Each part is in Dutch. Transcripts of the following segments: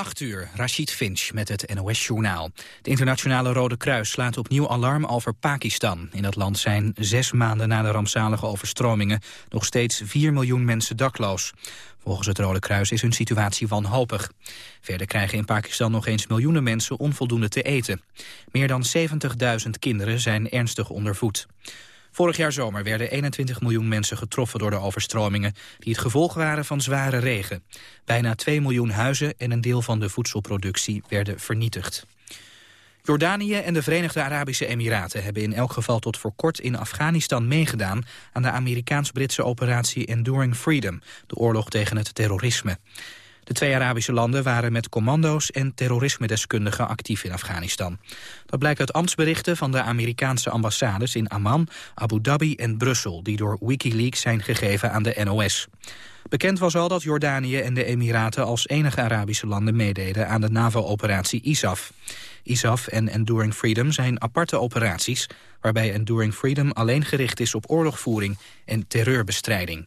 8 uur, Rashid Finch met het NOS-journaal. Het internationale Rode Kruis slaat opnieuw alarm over Pakistan. In dat land zijn zes maanden na de rampzalige overstromingen... nog steeds 4 miljoen mensen dakloos. Volgens het Rode Kruis is hun situatie wanhopig. Verder krijgen in Pakistan nog eens miljoenen mensen onvoldoende te eten. Meer dan 70.000 kinderen zijn ernstig ondervoed. Vorig jaar zomer werden 21 miljoen mensen getroffen door de overstromingen... die het gevolg waren van zware regen. Bijna 2 miljoen huizen en een deel van de voedselproductie werden vernietigd. Jordanië en de Verenigde Arabische Emiraten hebben in elk geval tot voor kort in Afghanistan meegedaan aan de Amerikaans-Britse operatie Enduring Freedom, de oorlog tegen het terrorisme. De twee Arabische landen waren met commando's en terrorisme-deskundigen actief in Afghanistan. Dat blijkt uit ambtsberichten van de Amerikaanse ambassades in Amman, Abu Dhabi en Brussel, die door Wikileaks zijn gegeven aan de NOS. Bekend was al dat Jordanië en de Emiraten als enige Arabische landen meededen aan de NAVO-operatie ISAF. ISAF en Enduring Freedom zijn aparte operaties, waarbij Enduring Freedom alleen gericht is op oorlogvoering en terreurbestrijding.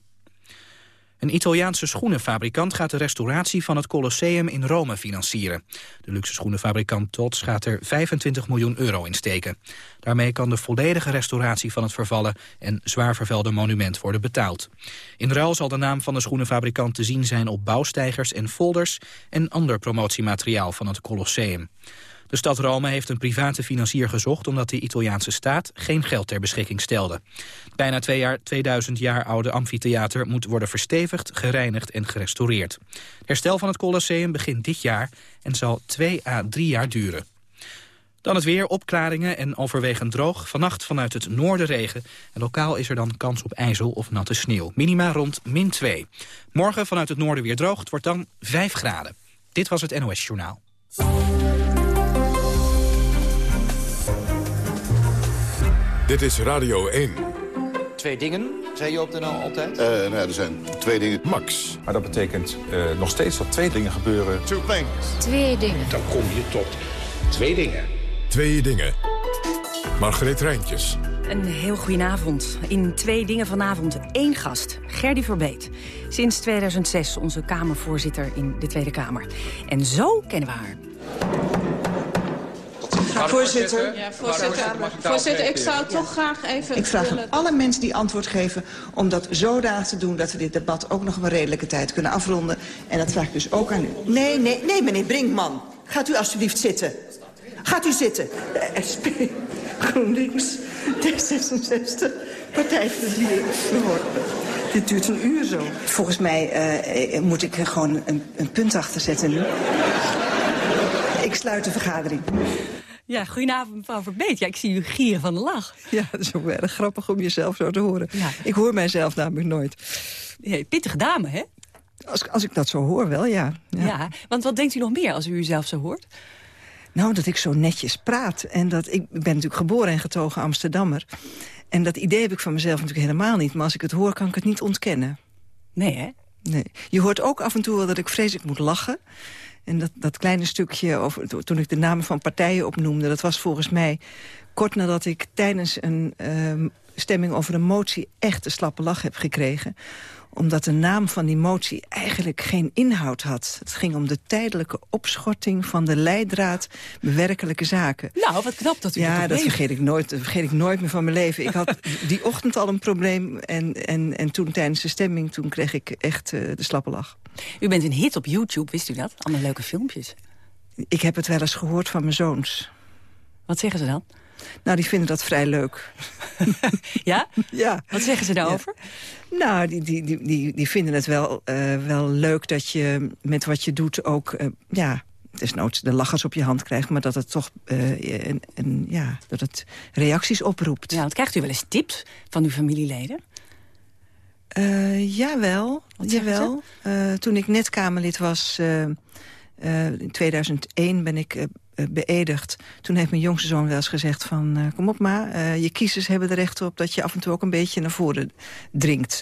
Een Italiaanse schoenenfabrikant gaat de restauratie van het Colosseum in Rome financieren. De luxe schoenenfabrikant Tots gaat er 25 miljoen euro in steken. Daarmee kan de volledige restauratie van het vervallen en zwaar vervuilde monument worden betaald. In ruil zal de naam van de schoenenfabrikant te zien zijn op bouwsteigers en folders en ander promotiemateriaal van het Colosseum. De stad Rome heeft een private financier gezocht... omdat de Italiaanse staat geen geld ter beschikking stelde. bijna twee jaar, 2000 jaar oude amfitheater moet worden verstevigd, gereinigd en gerestaureerd. Herstel van het Colosseum begint dit jaar en zal twee à drie jaar duren. Dan het weer, opklaringen en overwegend droog. Vannacht vanuit het noorden regen. En lokaal is er dan kans op ijzel of natte sneeuw. Minima rond min 2. Morgen vanuit het noorden weer droog. Het wordt dan 5 graden. Dit was het NOS Journaal. Dit is Radio 1. Twee dingen, zei je op de NL altijd? Uh, nou ja, er zijn twee dingen. Max. Maar dat betekent uh, nog steeds dat twee dingen gebeuren. Two things. Twee dingen. Dan kom je tot twee dingen. Twee dingen. Margreet Rijntjes. Een heel goedenavond. In Twee Dingen vanavond één gast, Gerdy Verbeet. Sinds 2006 onze Kamervoorzitter in de Tweede Kamer. En zo kennen we haar. Voorzitter, ja, voorzitter, voorzitter, ik zou toch graag even... Ik vraag aan alle mensen die antwoord geven om dat zodanig te doen... dat we dit debat ook nog een redelijke tijd kunnen afronden. En dat vraag ik dus ook aan u. Nee, nee, nee, meneer Brinkman. Gaat u alstublieft zitten. Gaat u zitten. De SP, GroenLinks, D66, Partij voor de Dieren. Dit duurt een uur zo. Volgens mij uh, moet ik gewoon een, een punt achter zetten nu. Ik sluit de vergadering. Ja, goedenavond mevrouw Verbeet. Ja, ik zie u gieren van de lach. Ja, dat is ook wel erg grappig om jezelf zo te horen. Ja. Ik hoor mijzelf namelijk nooit. Ja, pittige dame, hè? Als, als ik dat zo hoor, wel, ja. ja. ja. want wat denkt u nog meer als u uzelf zo hoort? Nou, dat ik zo netjes praat. En dat ik ben natuurlijk geboren en getogen Amsterdammer. En dat idee heb ik van mezelf natuurlijk helemaal niet. Maar als ik het hoor, kan ik het niet ontkennen. Nee, hè? Nee. Je hoort ook af en toe wel dat ik vreselijk moet lachen. En dat, dat kleine stukje, over, toen ik de namen van partijen opnoemde... dat was volgens mij kort nadat ik tijdens een uh, stemming over een motie... echt een slappe lach heb gekregen omdat de naam van die motie eigenlijk geen inhoud had. Het ging om de tijdelijke opschorting van de leidraad bewerkelijke zaken. Nou, wat knap dat u Ja, dat vergeet ik, nooit, dat vergeet ik nooit meer van mijn leven. Ik had die ochtend al een probleem en, en, en toen tijdens de stemming... toen kreeg ik echt uh, de slappe lach. U bent een hit op YouTube, wist u dat? Allemaal leuke filmpjes. Ik heb het wel eens gehoord van mijn zoons. Wat zeggen ze dan? Nou, die vinden dat vrij leuk. ja? Ja. Wat zeggen ze daarover? Ja. Nou, die, die, die, die, die vinden het wel, uh, wel leuk dat je met wat je doet ook... Uh, ja, desnoods de lachers op je hand krijgt... maar dat het toch uh, een, een, ja, dat het reacties oproept. Ja, want krijgt u wel eens tips van uw familieleden? Uh, jawel, jawel. Uh, toen ik net Kamerlid was, uh, in 2001 ben ik beëdigd. Toen heeft mijn jongste zoon wel eens gezegd van... kom op ma, je kiezers hebben er recht op dat je af en toe ook een beetje naar voren dringt.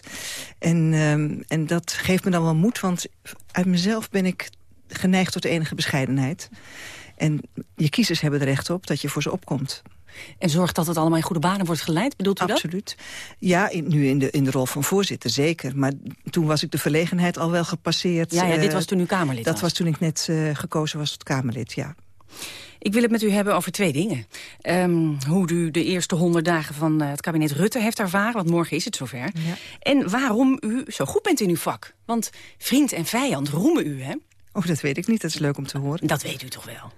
En, ehm, en dat geeft me dan wel moed, want uit mezelf ben ik geneigd tot enige bescheidenheid. En je kiezers hebben er recht op dat je voor ze opkomt. En zorgt dat het allemaal in goede banen wordt geleid, bedoelt u Absoluut. Ja, in, nu in de, in de rol van voorzitter, zeker. Maar toen was ik de verlegenheid al wel gepasseerd. Ja, ja dit eh, was toen u Kamerlid Dat was. was toen ik net eh, gekozen was tot Kamerlid, ja. Ik wil het met u hebben over twee dingen. Ehm, hoe u de eerste honderd dagen van eh, het kabinet Rutte heeft ervaren, want morgen is het zover. Ja. En waarom u zo goed bent in uw vak. Want vriend en vijand roemen u, hè? Oh, dat weet ik niet. Dat is leuk om te horen. Dat weet u toch wel?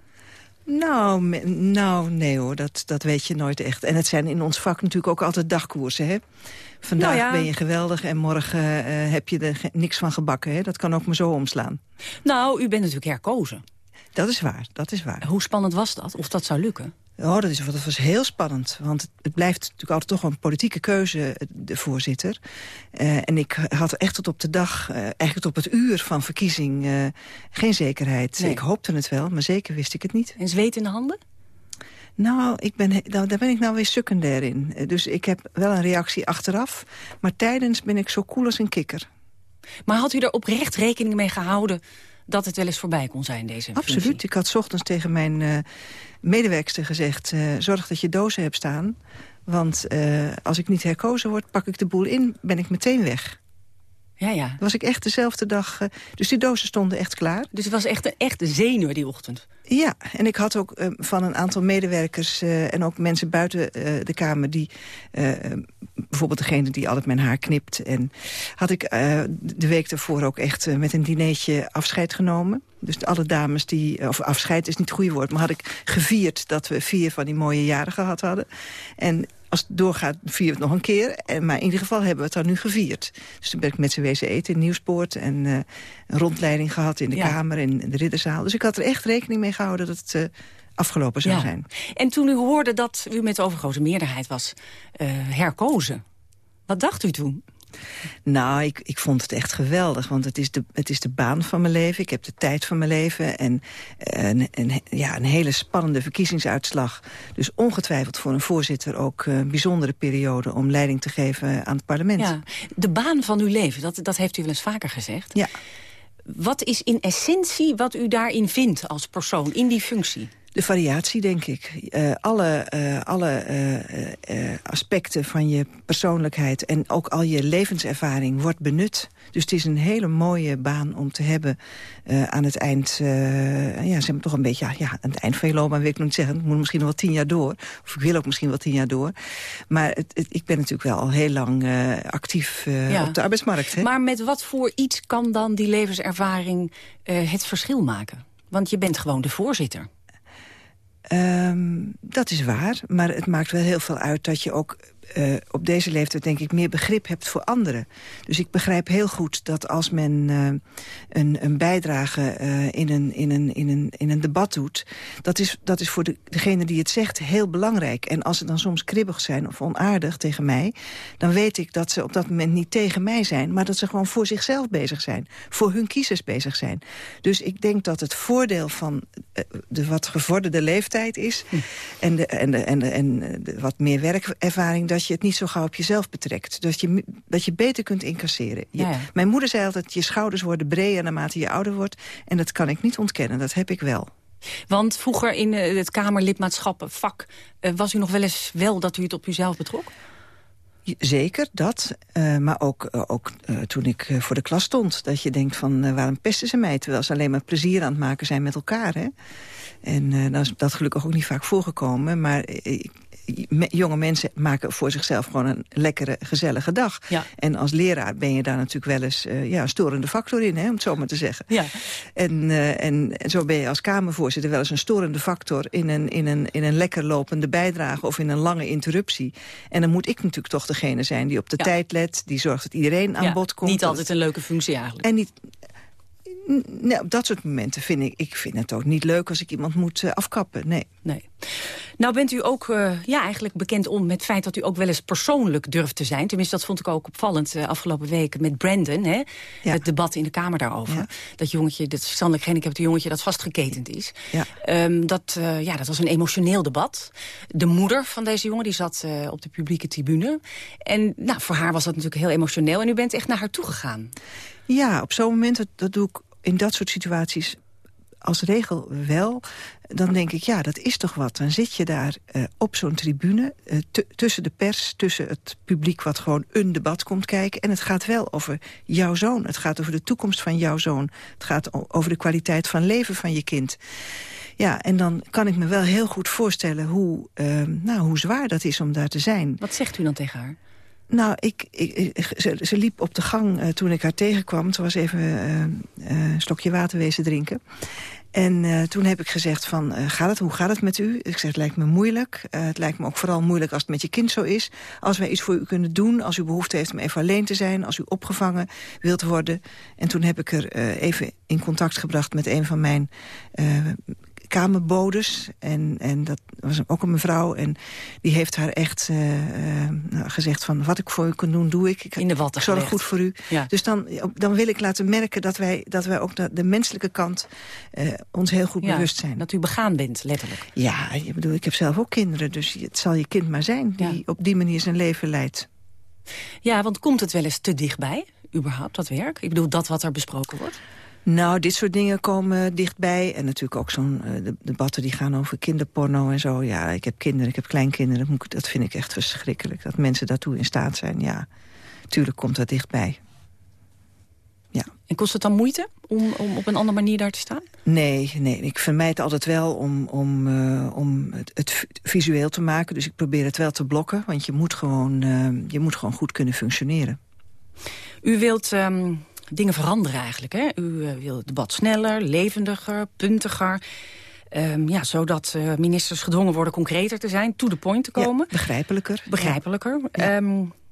Nou, nou nee hoor, dat, dat weet je nooit echt. En het zijn in ons vak natuurlijk ook altijd dagkoersen, hè? Vandaag Nou ja. ben je geweldig en morgen eh, heb je er niks van gebakken, hè? Dat kan ook maar zo omslaan. Nou, u bent natuurlijk herkozen. Dat is waar, dat is waar. Hoe spannend was dat? Of dat zou lukken? Oh, dat, is, dat was heel spannend. Want het, blijft natuurlijk altijd toch een politieke keuze, de voorzitter. Eh, en ik had echt tot op de dag, eh, eigenlijk tot op het uur van verkiezing... eh, geen zekerheid. Nee. Ik hoopte het wel, maar zeker wist ik het niet. En zweet in de handen? Nou, ik ben, nou, daar ben ik nou weer secundair in. Dus ik heb wel een reactie achteraf. Maar tijdens ben ik zo koel als een kikker. Maar had u er oprecht rekening mee gehouden dat het wel eens voorbij kon zijn, deze Absoluut. Ik had ochtends tegen mijn eh medewerkster gezegd... eh, zorg dat je dozen hebt staan. Want eh, als ik niet herkozen word, pak ik de boel in, ben ik meteen weg. Ja, ja. Was ik echt dezelfde dag. eh, dus die dozen stonden echt klaar. Dus het was echt een echte zenuw die ochtend. Ja, en ik had ook eh, van een aantal medewerkers eh, en ook mensen buiten de Kamer... die bijvoorbeeld degene die altijd mijn haar knipt... en had ik de week daarvoor ook echt met een dineetje afscheid genomen. Dus alle dames die... of afscheid is niet het goede woord... maar had ik gevierd dat we vier van die mooie jaren gehad hadden. En als het doorgaat, vieren we het nog een keer. En, maar in ieder geval hebben we het dan nu gevierd. Dus toen ben ik met ze wezen eten in Nieuwspoort... en eh, een rondleiding gehad in de Ja. Kamer en in de Ridderzaal. Dus ik had er echt rekening mee gehouden dat het... eh, afgelopen zou Ja. zijn. En toen u hoorde dat u met de overgrote meerderheid was eh, herkozen... wat dacht u toen? Nou, ik, ik vond het echt geweldig, want het is, de, het is de baan van mijn leven. Ik heb de tijd van mijn leven en eh, een, een, ja, een hele spannende verkiezingsuitslag. Dus ongetwijfeld voor een voorzitter ook een bijzondere periode... om leiding te geven aan het parlement. Ja, de baan van uw leven, dat, dat heeft u wel eens vaker gezegd. Ja. Wat is in essentie wat u daarin vindt als persoon, in die functie? De variatie, denk ik. Eh, alle eh, alle eh, aspecten van je persoonlijkheid en ook al je levenservaring wordt benut. Dus het is een hele mooie baan om te hebben aan het eind... ja, zeg maar toch een beetje ja, aan het eind van je loopbaan, wil ik nog niet zeggen. Het moet misschien nog wel tien jaar door. Of ik wil ook misschien wel tien jaar door. Maar het, het- ik ben natuurlijk wel al heel lang actief Ja. op de arbeidsmarkt. Hè? Maar met wat voor iets kan dan die levenservaring het verschil maken? Want je bent gewoon de voorzitter. Ehm, dat is waar, maar het maakt wel heel veel uit dat je ook eh, op deze leeftijd denk ik meer begrip hebt voor anderen. Dus ik begrijp heel goed dat als men eh, een, een bijdrage eh, in, een, in, een, in, een, in een debat doet... dat is, dat is voor de, degene die het zegt heel belangrijk. En als ze dan soms kribbig zijn of onaardig tegen mij... dan weet ik dat ze op dat moment niet tegen mij zijn... maar dat ze gewoon voor zichzelf bezig zijn. Voor hun kiezers bezig zijn. Dus ik denk dat het voordeel van de wat gevorderde leeftijd is... en, de, en, de, en, de, en de wat meer werkervaring... dat je het niet zo gauw op jezelf betrekt. Dat je, dat je beter kunt incasseren. Je- Ja, ja. Mijn moeder zei altijd, je schouders worden breder naarmate je ouder wordt. En dat kan ik niet ontkennen, dat heb ik wel. Want vroeger in eh, het Kamerlidmaatschappenvak... eh, was u nog wel eens wel dat u het op uzelf betrok? Zeker, dat. Eh, maar ook, eh, ook eh, toen ik eh, voor de klas stond. Dat je denkt van, eh, waarom pesten ze mij? Terwijl ze alleen maar plezier aan het maken zijn met elkaar. Hè? En eh nou is dat gelukkig ook niet vaak voorgekomen. Maar eh, me- jonge mensen maken voor zichzelf gewoon een lekkere, gezellige dag. Ja. En als leraar ben je daar natuurlijk wel eens eh, ja, een storende factor in, hè, om het zo maar te zeggen. Ja. En, eh, en, en zo ben je als Kamervoorzitter wel eens een storende factor... in een, in, een, in een lekker lopende bijdrage of in een lange interruptie. En dan moet ik natuurlijk toch degene zijn die op de Ja. tijd let... die zorgt dat iedereen aan bod komt. Niet altijd een leuke functie eigenlijk. En niet... Op dat soort momenten vind ik... Ik vind het ook niet leuk als ik iemand moet eh, afkappen, nee. Nee. Nou bent u ook eh, ja, eigenlijk bekend om met het feit dat u ook wel eens persoonlijk durft te zijn. Tenminste, dat vond ik ook opvallend uh, afgelopen weken met Brandon. Hè? Ja. Het debat in de Kamer daarover. Ja. Dat jongetje, dat verstandelijk gehandicapte jongetje dat vastgeketend is. Ja. Um, dat, uh, ja, dat was een emotioneel debat. De moeder van deze jongen die zat op de publieke tribune. En nou, voor haar was dat natuurlijk heel emotioneel. En u bent echt naar haar toegegaan. Ja, op zo'n moment, dat, dat doe ik in dat soort situaties als regel wel. Dan denk ik, ja, dat is toch wat. Dan zit je daar uh, op zo'n tribune, uh, tussen de pers... tussen het publiek wat gewoon een debat komt kijken. En het gaat wel over jouw zoon. Het gaat over de toekomst van jouw zoon. Het gaat over de kwaliteit van leven van je kind. Ja, en dan kan ik me wel heel goed voorstellen hoe, uh, nou, hoe zwaar dat is om daar te zijn. Wat zegt u dan tegen haar? Nou, ik, ik, ze, ze, liep op de gang uh, toen ik haar tegenkwam. Ze was even uh, een slokje water wezen drinken. En toen heb ik gezegd van, gaat het, hoe gaat het met u? Ik zeg, het lijkt me moeilijk. het lijkt me ook vooral moeilijk als het met je kind zo is. Als wij iets voor u kunnen doen, als u behoefte heeft om even alleen te zijn... als u opgevangen wilt worden. En toen heb ik er even in contact gebracht met een van mijn kamerbodes. En, en dat was ook een mevrouw. En die heeft haar echt uh, uh, gezegd van wat ik voor u kan doen, doe ik. ik In de watten zorg goed voor u. Ja. Dus dan, dan wil ik laten merken dat wij, dat wij ook de, de menselijke kant uh, ons heel goed ja, bewust zijn. Dat u begaan bent, letterlijk. Ja, ik bedoel, ik heb zelf ook kinderen. Dus het zal je kind maar zijn die Ja. op die manier zijn leven leidt. Ja, want komt het wel eens te dichtbij, überhaupt, dat werk? Ik bedoel, dat wat er besproken wordt? Nou, dit soort dingen komen dichtbij. En natuurlijk ook zo'n uh, de debatten die gaan over kinderporno en zo. Ja, ik heb kinderen, ik heb kleinkinderen. Dat, moet ik- dat vind ik echt verschrikkelijk. Dat mensen daartoe in staat zijn, ja. Tuurlijk komt dat dichtbij. En kost het dan moeite om, om op een andere manier daar te staan? Nee, nee, ik vermijd altijd wel om, om, uh, om het, het vi- visueel te maken. Dus ik probeer het wel te blokken. Want je moet gewoon, uh, je moet gewoon goed kunnen functioneren. U wilt ehm, dingen veranderen eigenlijk, hè? U eh, wil het debat sneller, levendiger, puntiger... Ehm, ja, zodat eh, ministers gedwongen worden concreter te zijn, to the point te komen. begrijpelijker. Begrijpelijker. Ja.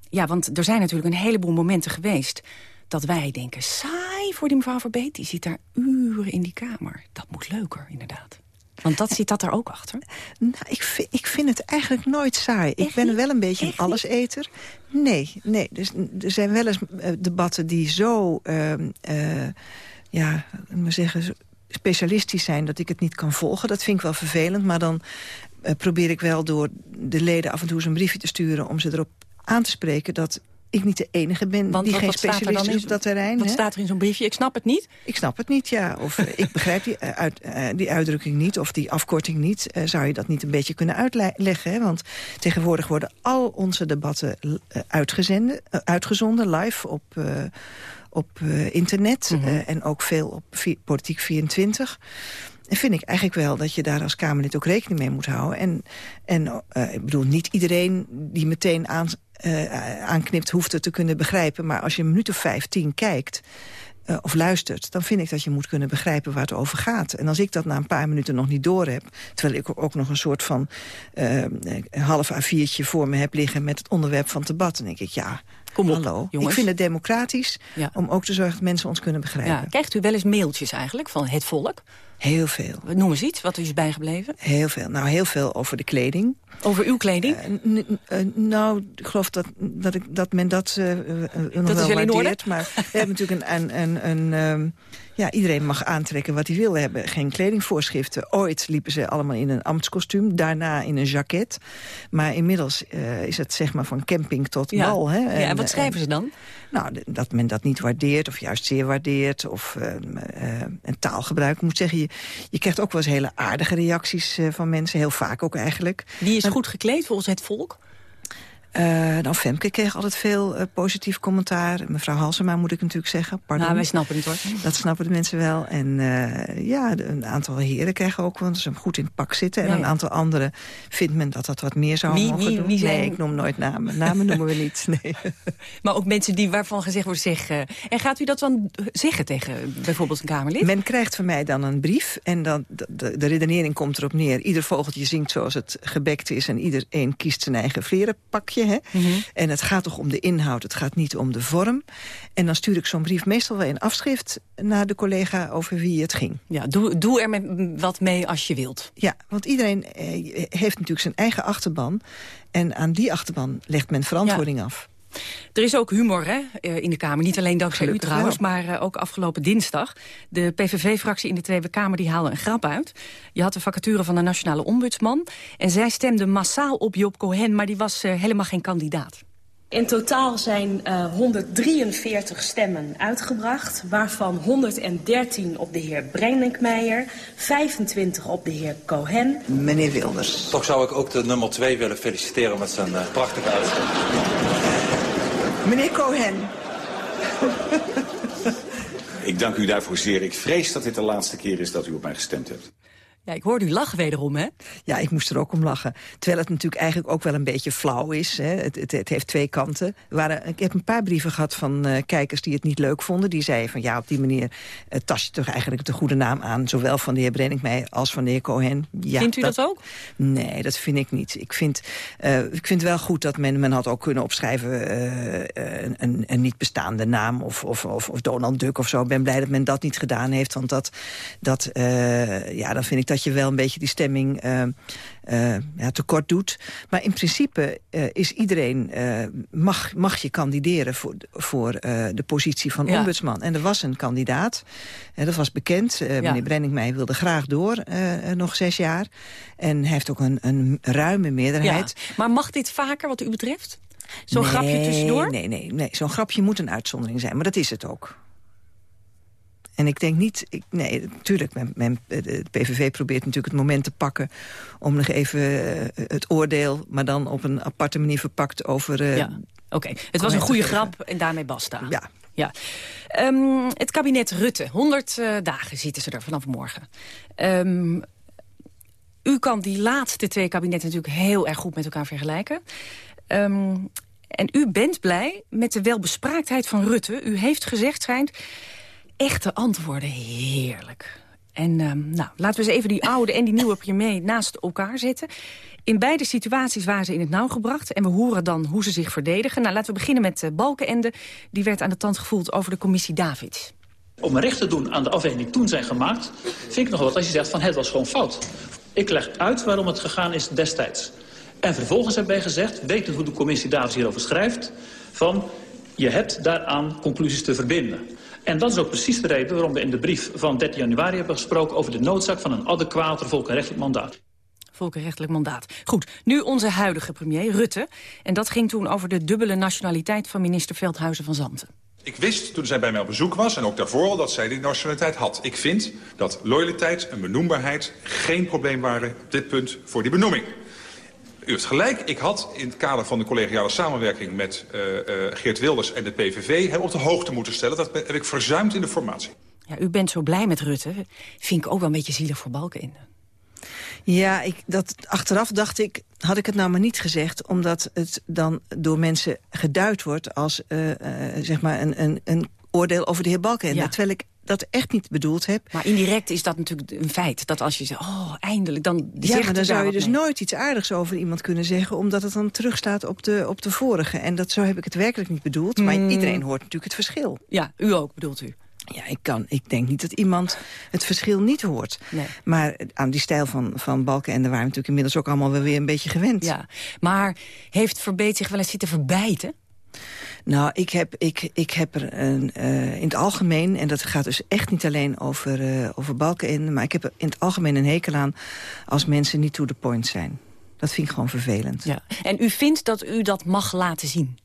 ja, want er zijn natuurlijk een heleboel momenten geweest... dat wij denken, saai voor die mevrouw Verbeet. Die zit daar uren in die kamer. Dat moet leuker, inderdaad. Want dat zit dat er ook achter. Nou, ik, vind, ik vind het eigenlijk nooit saai. ik ben wel een beetje een alleseter. Nee, nee. Dus, er zijn wel eens eh, debatten die zo... Uh, uh, ja, maar zeggen... specialistisch zijn dat ik het niet kan volgen. Dat vind ik wel vervelend, maar dan uh, probeer ik wel door de leden af en toe eens een briefje te sturen... om ze erop aan te spreken dat ik niet de enige ben Want die geen specialist is op dat terrein. Wat hè? staat er in zo'n briefje? Ik snap het niet. Ik snap het niet, ja. Of uh, ik begrijp die, uh, uit, uh, die uitdrukking niet, of die afkorting niet. zou je dat niet een beetje kunnen uitleggen? Hè? Want tegenwoordig worden al onze debatten uitgezenden, uitgezonden, live op, op internet. Mhm. Mm -hmm. en ook veel op vi Politiek 24. En vind ik eigenlijk wel dat je daar als Kamerlid ook rekening mee moet houden. En, en ik bedoel, niet iedereen die meteen aan, aanknipt hoeft het te kunnen begrijpen. Maar als je een minuut of vijftien kijkt... Uh, of luistert, dan vind ik dat je moet kunnen begrijpen waar het over gaat. En als ik dat na een paar minuten nog niet door heb... terwijl ik ook nog een soort van uh, half A4'tje voor me heb liggen... met het onderwerp van het debat, dan denk ik, ja, Kom op, hallo. Jongens. Ik vind het democratisch ja. om ook te zorgen dat mensen ons kunnen begrijpen. Ja. Krijgt u wel eens mailtjes eigenlijk van het volk? Heel veel. Noem eens iets, wat is bijgebleven? Heel veel. Nou, heel veel over de kleding. Over uw kleding? Uh, uh, nou, ik geloof dat, dat, ik, dat men dat uh, nog dat wel is waardeert. Maar we hebben natuurlijk een... een, een, een um, ja, iedereen mag aantrekken wat hij wil. We hebben geen kledingvoorschriften. Ooit liepen ze allemaal in een ambtskostuum. Daarna in een jacket. Maar inmiddels is het zeg maar van camping tot ja. bal. Hè? En, ja, en wat schrijven ze dan? Nou, dat men dat niet waardeert of juist zeer waardeert. Of uh, uh, een taalgebruik. Ik moet zeggen, je, je krijgt ook wel eens hele aardige reacties uh, van mensen. Heel vaak ook eigenlijk. Wie is goed gekleed volgens het volk? Uh, nou, Femke kreeg altijd veel uh, positief commentaar. Mevrouw Halsema moet ik natuurlijk zeggen. Pardon. Nou, wij snappen het hoor. Dat snappen de mensen wel. En uh, ja, een aantal heren krijgen ook, want ze goed in het pak zitten. En een aantal anderen vindt men dat dat wat meer zou wie, mogen wie, doen. Wie zijn... Nee, ik noem nooit namen. Namen noemen we niet, nee. maar ook mensen die waarvan gezegd wordt, zeg... en gaat u dat dan zeggen tegen bijvoorbeeld een Kamerlid? Men krijgt van mij dan een brief. En dan, de, de, de redenering komt erop neer. Ieder vogeltje zingt zoals het gebekt is. En iedereen kiest zijn eigen vlerenpakje. Hè? Mm -hmm. En het gaat toch om de inhoud, het gaat niet om de vorm. En dan stuur ik zo'n brief meestal wel in afschrift... naar de collega over wie het ging. Ja, doe, doe er met wat mee als je wilt. Ja, want iedereen eh, heeft natuurlijk zijn eigen achterban. En aan die achterban legt men verantwoording ja. af. Er is ook humor hè, in de Kamer. Niet alleen dankzij Gelukkig u trouwens, wel. maar uh, ook afgelopen dinsdag. De PVV-fractie in de Tweede Kamer die haalde een grap uit. Je had de vacature van de Nationale Ombudsman. En zij stemde massaal op Job Cohen, maar die was uh, helemaal geen kandidaat. In totaal zijn uh, 143 stemmen uitgebracht, waarvan 113 op de heer Brenninkmeijer, 25 op de heer Cohen. Meneer Wilders. Toch zou ik ook de nummer 2 willen feliciteren met zijn uh, prachtige uitslag. Meneer Cohen. ik dank u daarvoor zeer. Ik vrees dat dit de laatste keer is dat u op mij gestemd hebt. Ja, ik hoorde u lachen wederom, hè? Ja, ik moest er ook om lachen. Terwijl het natuurlijk eigenlijk ook wel een beetje flauw is. Hè. Het, het, het, heeft twee kanten. waren, ik heb een paar brieven gehad van uh, kijkers die het niet leuk vonden. Die zeiden van ja, op die manier uh, tast je toch eigenlijk de goede naam aan. Zowel van de heer Brenningmeijer als van de heer Cohen. Ja, Vindt u dat, dat, ook? Nee, dat vind ik niet. Ik vind, uh, ik vind wel goed dat men, men had ook kunnen opschrijven... een, een, een, niet bestaande naam of, of, of, of, Donald Duck of zo. Ik ben blij dat men dat niet gedaan heeft. Want dat, dat ja, dan vind ik dat je wel een beetje die stemming uh, uh, ja, tekort doet. Maar in principe uh, is iedereen, mag, mag je kandideren voor, voor de positie van ja. ombudsman. En er was een kandidaat, dat was bekend. Ja. Meneer Brenningmeijer wilde graag door, nog zes jaar. En hij heeft ook een, een ruime meerderheid. Maar mag dit vaker wat u betreft? Zo'n nee, grapje tussendoor? Nee, nee, nee. zo'n grapje moet een uitzondering zijn. Maar dat is het ook. En ik denk niet... Ik, nee, natuurlijk, de PVV probeert natuurlijk het moment te pakken... om nog even uh, het oordeel, maar dan op een aparte manier verpakt over... Uh, ja, oké. Okay. Het was een goede grap en daarmee basta. Ja. Ja. Um, het kabinet Rutte, 100 uh, dagen zitten ze er vanaf morgen. Um, u kan die laatste twee kabinetten natuurlijk heel erg goed met elkaar vergelijken. Um, en u bent blij met de welbespraaktheid van Rutte. U heeft gezegd, schijnt, echte antwoorden heerlijk. En um, nou, laten we eens even die oude en die nieuwe premier naast elkaar zetten. In beide situaties waren ze in het nauw gebracht. En we horen dan hoe ze zich verdedigen. Nou, laten we beginnen met uh, Balkenende. Die werd aan de tand gevoeld over de commissie David. Om recht te doen aan de afweging die toen zijn gemaakt... vind ik nog wat als je zegt van het was gewoon fout. Ik leg uit waarom het gegaan is destijds. En vervolgens hebben wij gezegd, weten hoe de commissie David hierover schrijft... van je hebt daaraan conclusies te verbinden. En dat is ook precies de reden waarom we in de brief van 13 januari hebben gesproken... over de noodzaak van een adequater volkenrechtelijk mandaat. Volkenrechtelijk mandaat. Goed, nu onze huidige premier, Rutte. En dat ging toen over de dubbele nationaliteit van minister Veldhuizen van Zanten. Ik wist toen zij bij mij op bezoek was, en ook daarvoor al, dat zij die nationaliteit had. Ik vind dat loyaliteit en benoembaarheid geen probleem waren op dit punt voor die benoeming. U heeft gelijk. Ik had in het kader van de collegiale samenwerking met uh, uh, Geert Wilders en de PVV... hem op de hoogte moeten stellen. Dat heb ik verzuimd in de formatie. Ja, u bent zo blij met Rutte. Vind ik ook wel een beetje zielig voor Balkenende. Ja, ik, dat, achteraf dacht ik, had ik het nou maar niet gezegd... omdat het dan door mensen geduid wordt als uh, zeg maar een, een, een oordeel over de heer Balkenende. Ja. Terwijl ik dat echt niet bedoeld heb. Maar indirect is dat natuurlijk een feit. Dat als je zegt, oh, eindelijk, dan Ja, maar dan zou je dus mee. nooit iets aardigs over iemand kunnen zeggen... omdat het dan terugstaat op de, op de vorige. En dat, zo heb ik het werkelijk niet bedoeld. Mm. Maar iedereen hoort natuurlijk het verschil. Ja, u ook, bedoelt u? Ja, ik, kan, ik denk niet dat iemand het verschil niet hoort. Nee. Maar aan die stijl van, van Balken en daar waren we natuurlijk inmiddels ook allemaal wel weer een beetje gewend. Ja, maar heeft Verbeet zich wel eens zitten verbijten? Nou, ik heb, ik, ik heb er een, uh, in het algemeen... en dat gaat dus echt niet alleen over, uh, over balken in... maar ik heb er in het algemeen een hekel aan als mensen niet to the point zijn. Dat vind ik gewoon vervelend. Ja. En u vindt dat u dat mag laten zien?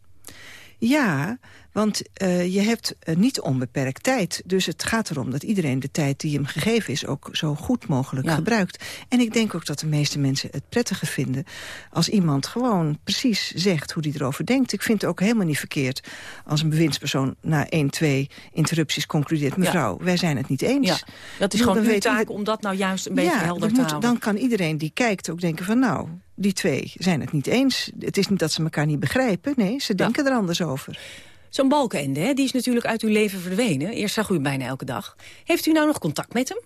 Ja, want uh, je hebt uh, niet onbeperkt tijd. Dus het gaat erom dat iedereen de tijd die hem gegeven is... ook zo goed mogelijk ja. gebruikt. En ik denk ook dat de meeste mensen het prettiger vinden... als iemand gewoon precies zegt hoe hij erover denkt. Ik vind het ook helemaal niet verkeerd als een bewindspersoon... na één, twee interrupties concludeert... mevrouw, ja. wij zijn het niet eens. Ja, dat is gewoon uw taak om dat nou juist een beetje helder te moet, houden. Dan kan iedereen die kijkt ook denken van... nou, die twee zijn het niet eens. Het is niet dat ze elkaar niet begrijpen. Nee, ze denken er anders over. Zo'n Balkenende, hè, die is natuurlijk uit uw leven verdwenen. Eerst zag u hem bijna elke dag. Heeft u nou nog contact met hem?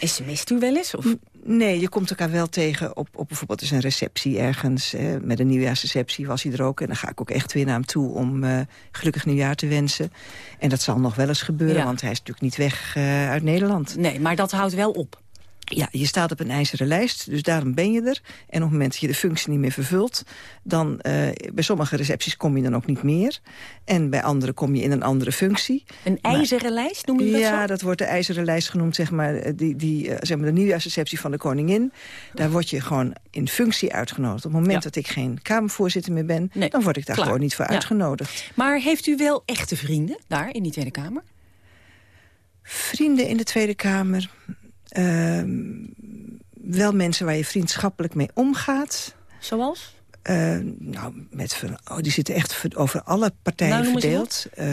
SMS't u wel eens? Of? Nee, je komt elkaar wel tegen op, op bijvoorbeeld eens een receptie ergens. Hè. Met een nieuwjaarsreceptie was hij er ook. En dan ga ik ook echt weer naar hem toe om uh, gelukkig nieuwjaar te wensen. En dat zal nog wel eens gebeuren, ja. want hij is natuurlijk niet weg uh, uit Nederland. Nee, maar dat houdt wel op. Ja, je staat op een ijzeren lijst, dus daarom ben je er. En op het moment dat je de functie niet meer vervult... dan uh, bij sommige recepties kom je dan ook niet meer. En bij andere kom je in een andere functie. Een ijzeren maar, lijst, noem je dat Ja, zo? dat wordt de ijzeren lijst genoemd, zeg maar, eh, die, die, uh, zeg maar de nieuwjaarsreceptie van de koningin. Daar word je gewoon in functie uitgenodigd. Op het moment ja. dat ik geen Kamervoorzitter meer ben... Nee, dan word ik daar klaar. gewoon niet voor ja. uitgenodigd. Maar heeft u wel echte vrienden daar in die Tweede Kamer? Vrienden in de Tweede Kamer... Uh, wel mensen waar je vriendschappelijk mee omgaat. Zoals? Uh, nou, met, oh, die zitten echt over alle partijen nou, verdeeld. Uh,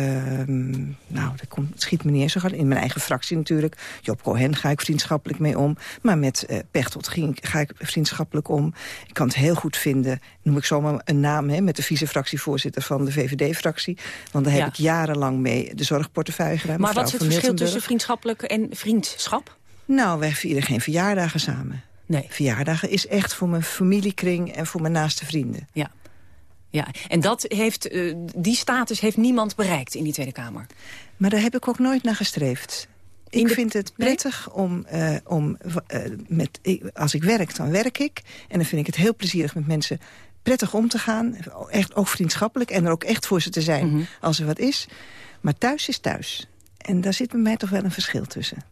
nou, dat komt, schiet me niet eens zo gaan. In mijn eigen fractie natuurlijk. Job Cohen ga ik vriendschappelijk mee om. Maar met uh, Pechtold ging, ga ik vriendschappelijk om. Ik kan het heel goed vinden, noem ik zomaar een naam... Hè, met de vice-fractievoorzitter van de VVD-fractie. Want daar Ja. heb ik jarenlang mee de zorgportefeuille gedaan. Maar wat is het verschil tussen vriendschappelijk en vriendschap? Nou, wij vieren geen verjaardagen samen. Nee. Verjaardagen is echt voor mijn familiekring en voor mijn naaste vrienden. Ja. Ja, en dat heeft, uh, die status heeft niemand bereikt in die Tweede Kamer. Maar daar heb ik ook nooit naar gestreefd. Ik de... vind het prettig nee? om, uh, om uh, met, als ik werk, dan werk ik. En dan vind ik het heel plezierig met mensen prettig om te gaan. Echt ook vriendschappelijk en er ook echt voor ze te zijn mm -hmm. als er wat is. Maar thuis is thuis. En daar zit bij mij toch wel een verschil tussen.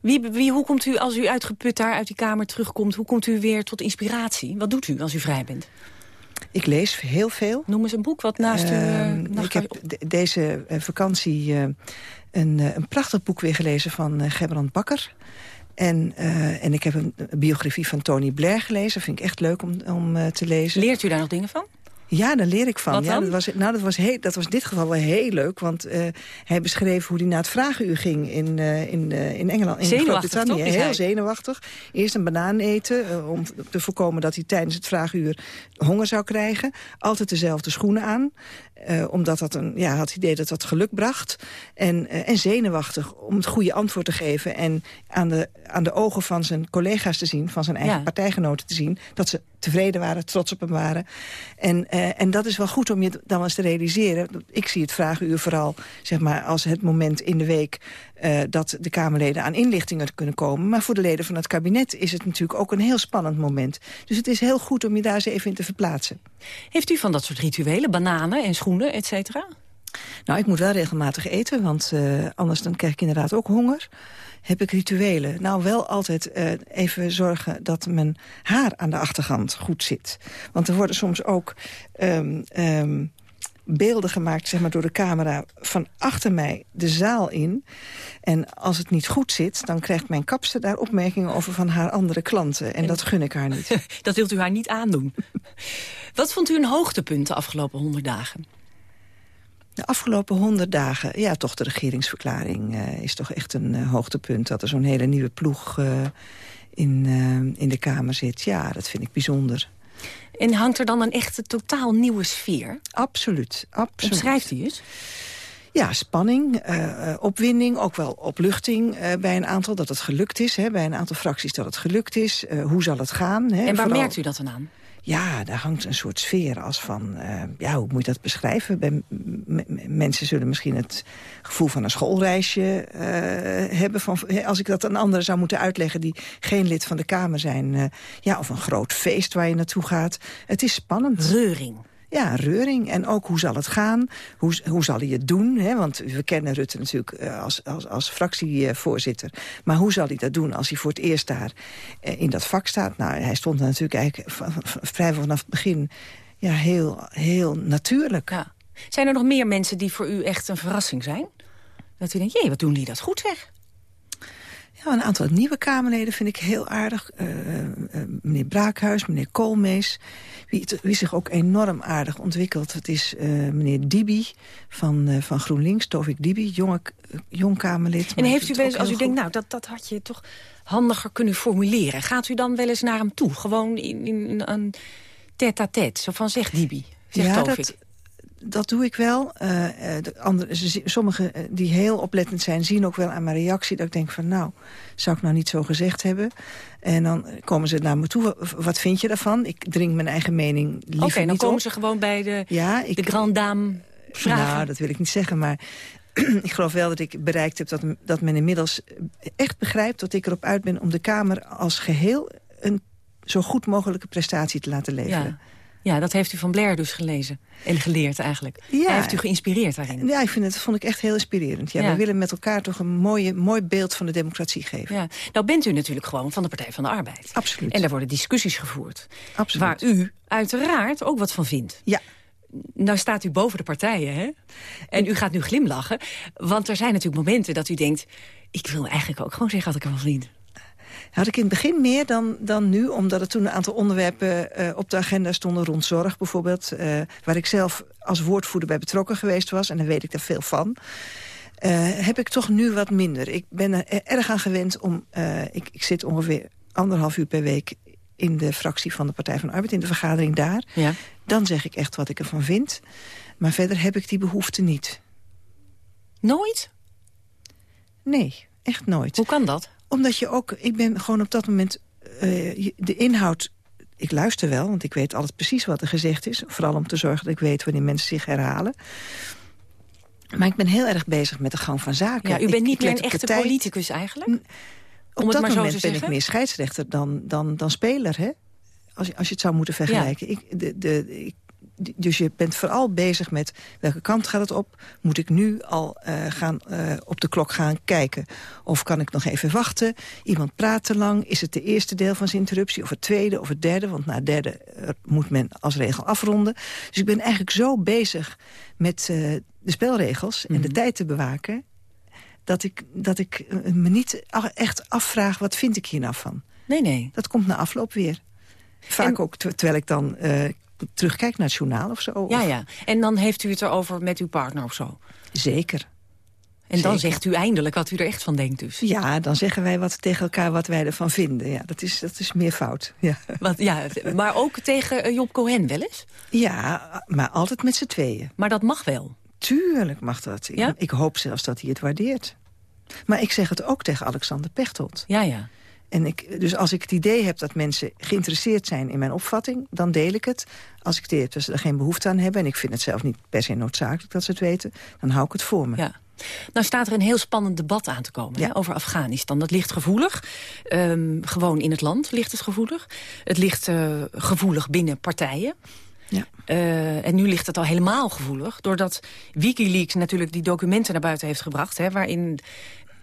Wie, wie, hoe komt u, als u uitgeput daar uit die kamer terugkomt... hoe komt u weer tot inspiratie? Wat doet u als u vrij bent? Ik lees heel veel. Noem eens een boek wat naast uh, u... Uh, ik heb de, deze uh, vakantie een, een prachtig boek weer gelezen van Gerbrand Bakker. En, en ik heb een, een, biografie van Tony Blair gelezen. Dat vind ik echt leuk om, om te lezen. Leert u daar nog dingen van? Ja, daar leer ik van. Wat ja, dan? dat, was, nou, dat, was heel, dat was in dit geval wel heel leuk. Want uh, hij beschreef hoe hij na het vragenuur ging in, uh, in, uh, in Engeland. In Groot-Brittannië. Heel hij? zenuwachtig. Eerst een banaan eten. om te voorkomen dat hij tijdens het vragenuur honger zou krijgen. Altijd dezelfde schoenen aan. Omdat dat een, ja, had het idee dat dat geluk bracht. En, en zenuwachtig om het goede antwoord te geven. En aan de, aan de ogen van zijn collega's te zien. Van zijn eigen ja. partijgenoten te zien. Dat ze tevreden waren, trots op hem waren. En, uh, en dat is wel goed om je dan eens te realiseren. Ik zie het vragenuur vooral zeg maar, als het moment in de week... Uh, dat de Kamerleden aan inlichtingen kunnen komen. Maar voor de leden van het kabinet is het natuurlijk ook een heel spannend moment. Dus het is heel goed om je daar eens even in te verplaatsen. Heeft u van dat soort rituelen, bananen en schoenen, et cetera? Nou, ik moet wel regelmatig eten, want uh, anders dan krijg ik inderdaad ook honger heb ik rituelen. Nou, wel altijd uh, even zorgen dat mijn haar aan de achterkant goed zit. Want er worden soms ook um, um, beelden gemaakt zeg maar, door de camera van achter mij de zaal in. En als het niet goed zit, dan krijgt mijn kapster daar opmerkingen over van haar andere klanten. En, en dat gun ik haar niet. dat wilt u haar niet aandoen. Wat vond u een hoogtepunt de afgelopen honderd dagen? De afgelopen honderd dagen, ja, toch de regeringsverklaring uh, is toch echt een uh, hoogtepunt. Dat er zo'n hele nieuwe ploeg uh, in, in de Kamer zit. Ja, dat vind ik bijzonder. En hangt er dan een echte totaal nieuwe sfeer? Absoluut, absoluut. Omschrijft u eens? Ja, spanning, uh, opwinding, ook wel opluchting uh, bij een aantal dat het gelukt is. Hè, bij een aantal fracties dat het gelukt is. hoe zal het gaan? Hè, en waar vooral... merkt u dat dan aan? Ja, daar hangt een soort sfeer als van... Uh, ja, hoe moet je dat beschrijven? Mensen zullen misschien het gevoel van een schoolreisje uh, hebben. Van, als ik dat aan anderen zou moeten uitleggen... die geen lid van de Kamer zijn. Uh, ja, of een groot feest waar je naartoe gaat. Het is spannend. Reuring. Ja, reuring. En ook hoe zal het gaan? Hoe, hoe zal hij het doen? Hè? Want we kennen Rutte natuurlijk als, als, als fractievoorzitter. Maar hoe zal hij dat doen als hij voor het eerst daar in dat vak staat? Nou, hij stond natuurlijk eigenlijk vrij vanaf het begin ja, heel, heel natuurlijk. Ja. Zijn er nog meer mensen die voor u echt een verrassing zijn? Dat u denkt, jee, wat doen die dat goed zeg? Ja, een aantal nieuwe Kamerleden vind ik heel aardig. Uh, uh, meneer Braakhuis, meneer Koolmees. Wie, wie, zich ook enorm aardig ontwikkelt, dat is uh, meneer Dibi van, van GroenLinks. Tovik Dibi, jonge, jong Kamerlid. En heeft u wel eens, als u denkt, nou, dat, dat had je toch handiger kunnen formuleren. Gaat u dan wel eens naar hem toe? Gewoon in, in een tête-à-tête, zo van zeg Dibi, zeg ja. Dat, dat doe ik wel. Uh, de andere, sommigen die heel oplettend zijn, zien ook wel aan mijn reactie... dat ik denk van, nou, zou ik nou niet zo gezegd hebben? En dan komen ze naar me toe. Wat vind je daarvan? Ik drink mijn eigen mening liever Oké, okay, dan niet komen op. ze gewoon bij de, ja, ik, de grande dame vragen. Nou, dat wil ik niet zeggen, maar... ik geloof wel dat ik bereikt heb dat, dat men inmiddels echt begrijpt... dat ik erop uit ben om de Kamer als geheel... een zo goed mogelijke prestatie te laten leveren. Ja. Ja, dat heeft u van Blair dus gelezen en geleerd eigenlijk. Ja. Hij heeft u geïnspireerd daarin. Ja, ik vind het, dat vond ik echt heel inspirerend. Ja, We willen met elkaar toch een mooie, mooi beeld van de democratie geven. Ja. Nou bent u natuurlijk gewoon van de Partij van de Arbeid. Absoluut. En daar worden discussies gevoerd. Absoluut. Waar u uiteraard ook wat van vindt. Ja. Nou staat u boven de partijen, hè? En u gaat nu glimlachen. Want er zijn natuurlijk momenten dat u denkt... ik wil eigenlijk ook gewoon zeggen wat ik ervan vind had ik in het begin meer dan, dan nu, omdat er toen een aantal onderwerpen uh, op de agenda stonden rond zorg bijvoorbeeld, uh, waar ik zelf als woordvoerder bij betrokken geweest was, en dan weet ik daar veel van. Uh, heb ik toch nu wat minder. Ik ben er erg aan gewend om... ik, ik zit ongeveer anderhalf uur per week in de fractie van de Partij van de Arbeid... in de vergadering daar. Ja. Dan zeg ik echt wat ik ervan vind. Maar verder heb ik die behoefte niet. Nooit? Nee, echt nooit. Hoe kan dat? Omdat je ook, ik ben gewoon op dat moment, uh, de inhoud... Ik luister wel, want ik weet altijd precies wat er gezegd is. Vooral om te zorgen dat ik weet wanneer mensen zich herhalen. Maar ik ben heel erg bezig met de gang van zaken. Ja, u bent niet meer een echte politicus eigenlijk? Op dat maar moment ben ik meer scheidsrechter dan, dan, dan speler, hè? Als, je, als je het zou moeten vergelijken. Ik, de, de, ik, dus je bent vooral bezig met welke kant gaat het op. Moet ik nu al uh, gaan, uh, op de klok gaan kijken? Of kan ik nog even wachten? Iemand praat te lang. Is het de eerste deel van zijn interruptie? Of het tweede of het derde? Want na het derde uh, moet men als regel afronden. Dus ik ben eigenlijk zo bezig met de spelregels en mm -hmm. de tijd te bewaken... dat ik, dat ik me niet echt afvraag, wat vind ik hier nou van? Nee, nee. Dat komt na afloop weer. Vaak en... ook terwijl ik dan terugkijkt naar het journaal of zo. Ja, ja. En dan heeft u het erover met uw partner of zo? Zeker. En Zeker. dan zegt u eindelijk wat u er echt van denkt dus? Ja, dan zeggen wij wat tegen elkaar wat wij ervan vinden. Ja, dat is, dat is meer fout. Ja. Want, ja, maar ook tegen Job Cohen wel eens? Ja, maar altijd met z'n tweeën. Maar dat mag wel? Tuurlijk mag dat. Ja? Ik, ik hoop zelfs dat hij het waardeert. Maar ik zeg het ook tegen Alexander Pechtold. Ja, ja. En ik, dus als ik het idee heb dat mensen geïnteresseerd zijn in mijn opvatting... dan deel ik het. Als ik het idee heb dat ze er geen behoefte aan hebben... en ik vind het zelf niet per se noodzakelijk dat ze het weten... dan hou ik het voor me. Ja. Nou staat er een heel spannend debat aan te komen ja. hè, over Afghanistan. Dat ligt gevoelig. Um, gewoon in het land ligt het gevoelig. Het ligt uh, gevoelig binnen partijen. Ja. Uh, en nu ligt het al helemaal gevoelig... doordat Wikileaks natuurlijk die documenten naar buiten heeft gebracht... Hè, waarin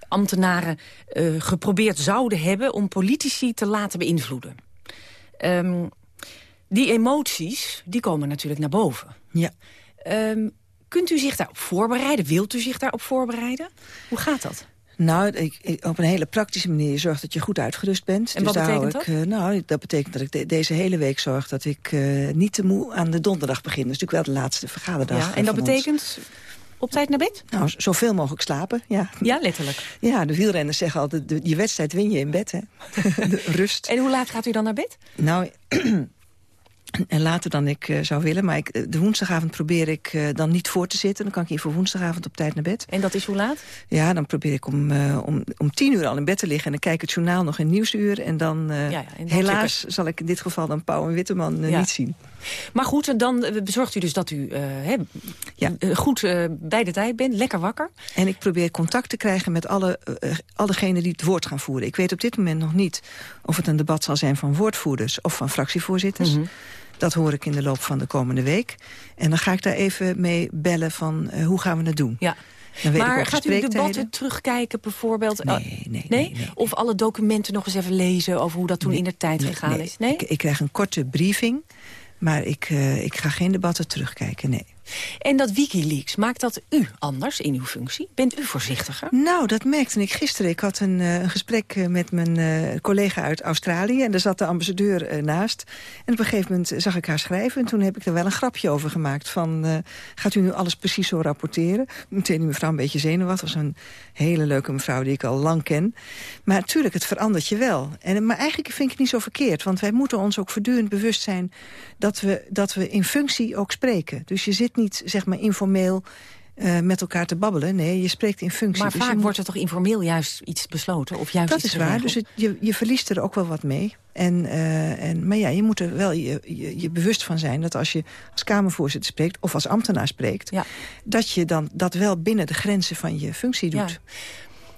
ambtenaren uh, geprobeerd zouden hebben... om politici te laten beïnvloeden. Um, die emoties, die komen natuurlijk naar boven. Ja. Um, kunt u zich daarop voorbereiden? Wilt u zich daarop voorbereiden? Hoe gaat dat? Nou, ik, ik, op een hele praktische manier zorg dat je goed uitgerust bent. En dus wat betekent ik, dat? Uh, nou, dat betekent dat ik de, deze hele week zorg dat ik uh, niet te moe aan de donderdag begin. Dat is natuurlijk wel de laatste vergaderdag. Ja, en dat betekent ons. Op tijd naar bed? Nou, zoveel mogelijk slapen, ja. Ja, letterlijk. Ja, de wielrenners zeggen altijd, de, je wedstrijd win je in bed, hè. de rust. En hoe laat gaat u dan naar bed? Nou... En later dan ik uh, zou willen. Maar ik, de woensdagavond probeer ik uh, dan niet voor te zitten. Dan kan ik hier voor woensdagavond op tijd naar bed. En dat is hoe laat? Ja, dan probeer ik om, uh, om, om tien uur al in bed te liggen. En dan kijk ik het journaal nog in nieuwsuur. En dan, ja, ja, en helaas zal ik in dit geval dan Pauw en Witteman ja. niet zien. Maar goed, dan bezorgt u dus dat u he, ja. goed bij de tijd bent. Lekker wakker. En ik probeer contact te krijgen met alle, allegenen die het woord gaan voeren. Ik weet op dit moment nog niet of het een debat zal zijn van woordvoerders... of van fractievoorzitters. Mm -hmm. Dat hoor ik in de loop van de komende week. En dan ga ik daar even mee bellen van uh, hoe gaan we het doen. Ja. maar gaat u debatten terugkijken bijvoorbeeld? Nee, nee, nee, nee, nee? Of alle documenten nog eens even lezen over hoe dat toen in de tijd gegaan is? Nee? Ik, ik, krijg een korte briefing, maar ik, uh, ik ga geen debatten terugkijken, nee. En dat Wikileaks, maakt dat u anders in uw functie? Bent u voorzichtiger? Nou, dat merkte ik gisteren. Ik had een, een gesprek uh, met mijn uh, collega uit Australië... en daar zat de ambassadeur naast. En op een gegeven moment zag ik haar schrijven... en toen heb ik er wel een grapje over gemaakt van... gaat u nu alles precies zo rapporteren? Meteen die mevrouw een beetje zenuwachtig. was een hele leuke mevrouw die ik al lang ken. Maar natuurlijk, het verandert je wel. En, maar eigenlijk vind ik het niet zo verkeerd. Want wij moeten ons ook voortdurend bewust zijn... dat we, dat we in functie ook spreken. Dus je zit niet zeg maar informeel eh, met elkaar te babbelen. Nee, je spreekt in functie. Maar Dus vaak moet- wordt er toch informeel juist iets besloten? Of juist dat iets is waar, dus het, je, je verliest er ook wel wat mee. En, eh, en, maar ja, je moet er wel je, je, je bewust van zijn... dat als je als Kamervoorzitter spreekt of als ambtenaar spreekt... dat je dan dat wel binnen de grenzen van je functie doet. Ja.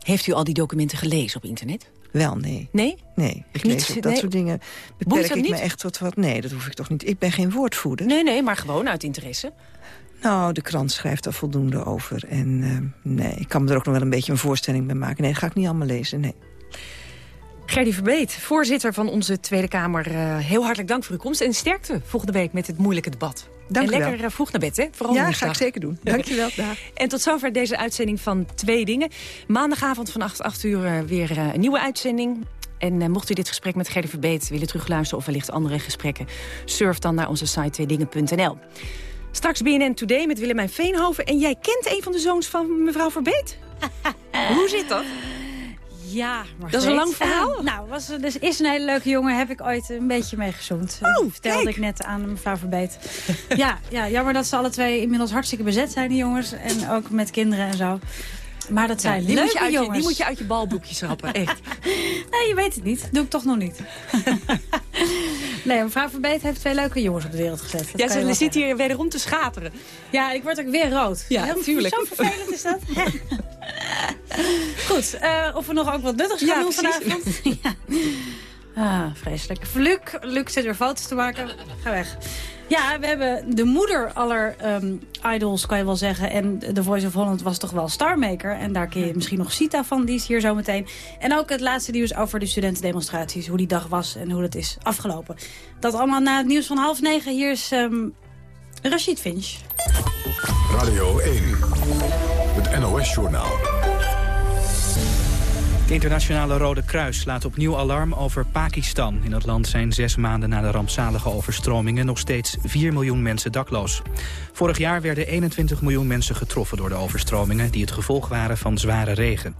Heeft u al die documenten gelezen op internet? Wel, nee. Nee? Nee, ik Niet- lees dat nee. soort dingen beperk ik me niet? echt tot wat... Nee, dat hoef ik toch niet. Ik ben geen woordvoerder. Nee, nee, maar gewoon uit interesse. Nou, de krant schrijft er voldoende over. En eh, nee, ik kan me er ook nog wel een beetje een voorstelling bij maken. Nee, dat ga ik niet allemaal lezen, nee. Gerdy Verbeet, voorzitter van onze Tweede Kamer. eh, heel hartelijk dank voor uw komst en sterkte volgende week met het moeilijke debat. Dank en u lekker wel. eh, vroeg naar bed, hè? Vooral Ja, ga ik zeker doen. Dank je wel. En tot zover deze uitzending van Twee Dingen. Maandagavond van 8, 8 uur weer een nieuwe uitzending. En mocht u dit gesprek met Gerdy Verbeet willen terugluisteren... of wellicht andere gesprekken, surf dan naar onze site tweedingen.nl. Straks BNN Today met Willemijn Veenhoven. En jij kent een van de zoons van mevrouw Verbeet? Hoe zit dat? Ja, Dat is een lang verhaal. Eh, nou, was, dus is een hele leuke jongen. Heb ik ooit een beetje mee gezoend. Oh, vertelde kijk. ik net aan mevrouw Verbeet. ja, ja, jammer dat ze alle twee inmiddels hartstikke bezet zijn, die jongens. En ook met kinderen en zo. Maar dat zijn Ja, die, leuke moet je jongens. die moet je uit je balboekje schrappen, echt. Nee, je weet het niet. Doe ik toch nog niet. Nee, mevrouw Verbeet heeft twee leuke jongens op de wereld gezet. Dat Ja, ze zit hier wederom te schateren. Ja, ik word ook weer rood. Ja, Heel- tuurlijk. Zo vervelend is dat. Goed, eh, of we nog ook wat nuttigs gaan Ja, doen vanavond. ja. Ah, vreselijk. Luc, Luc zit weer foto's te maken. Ga weg. Ja, we hebben de moeder aller ehm, idols, kan je wel zeggen. En The Voice of Holland was toch wel Starmaker. En daar ken je misschien nog Sita van, die is hier zo meteen. En ook het laatste nieuws over de studentendemonstraties. Hoe die dag was en hoe dat is afgelopen. Dat allemaal na het nieuws van half negen. Hier is ehm Rashid Finch. Radio 1. Het NOS-journaal. Het internationale Rode Kruis slaat opnieuw alarm over Pakistan. In dat land zijn zes maanden na de rampzalige overstromingen... nog steeds 4 miljoen mensen dakloos. Vorig jaar werden 21 miljoen mensen getroffen door de overstromingen... die het gevolg waren van zware regen.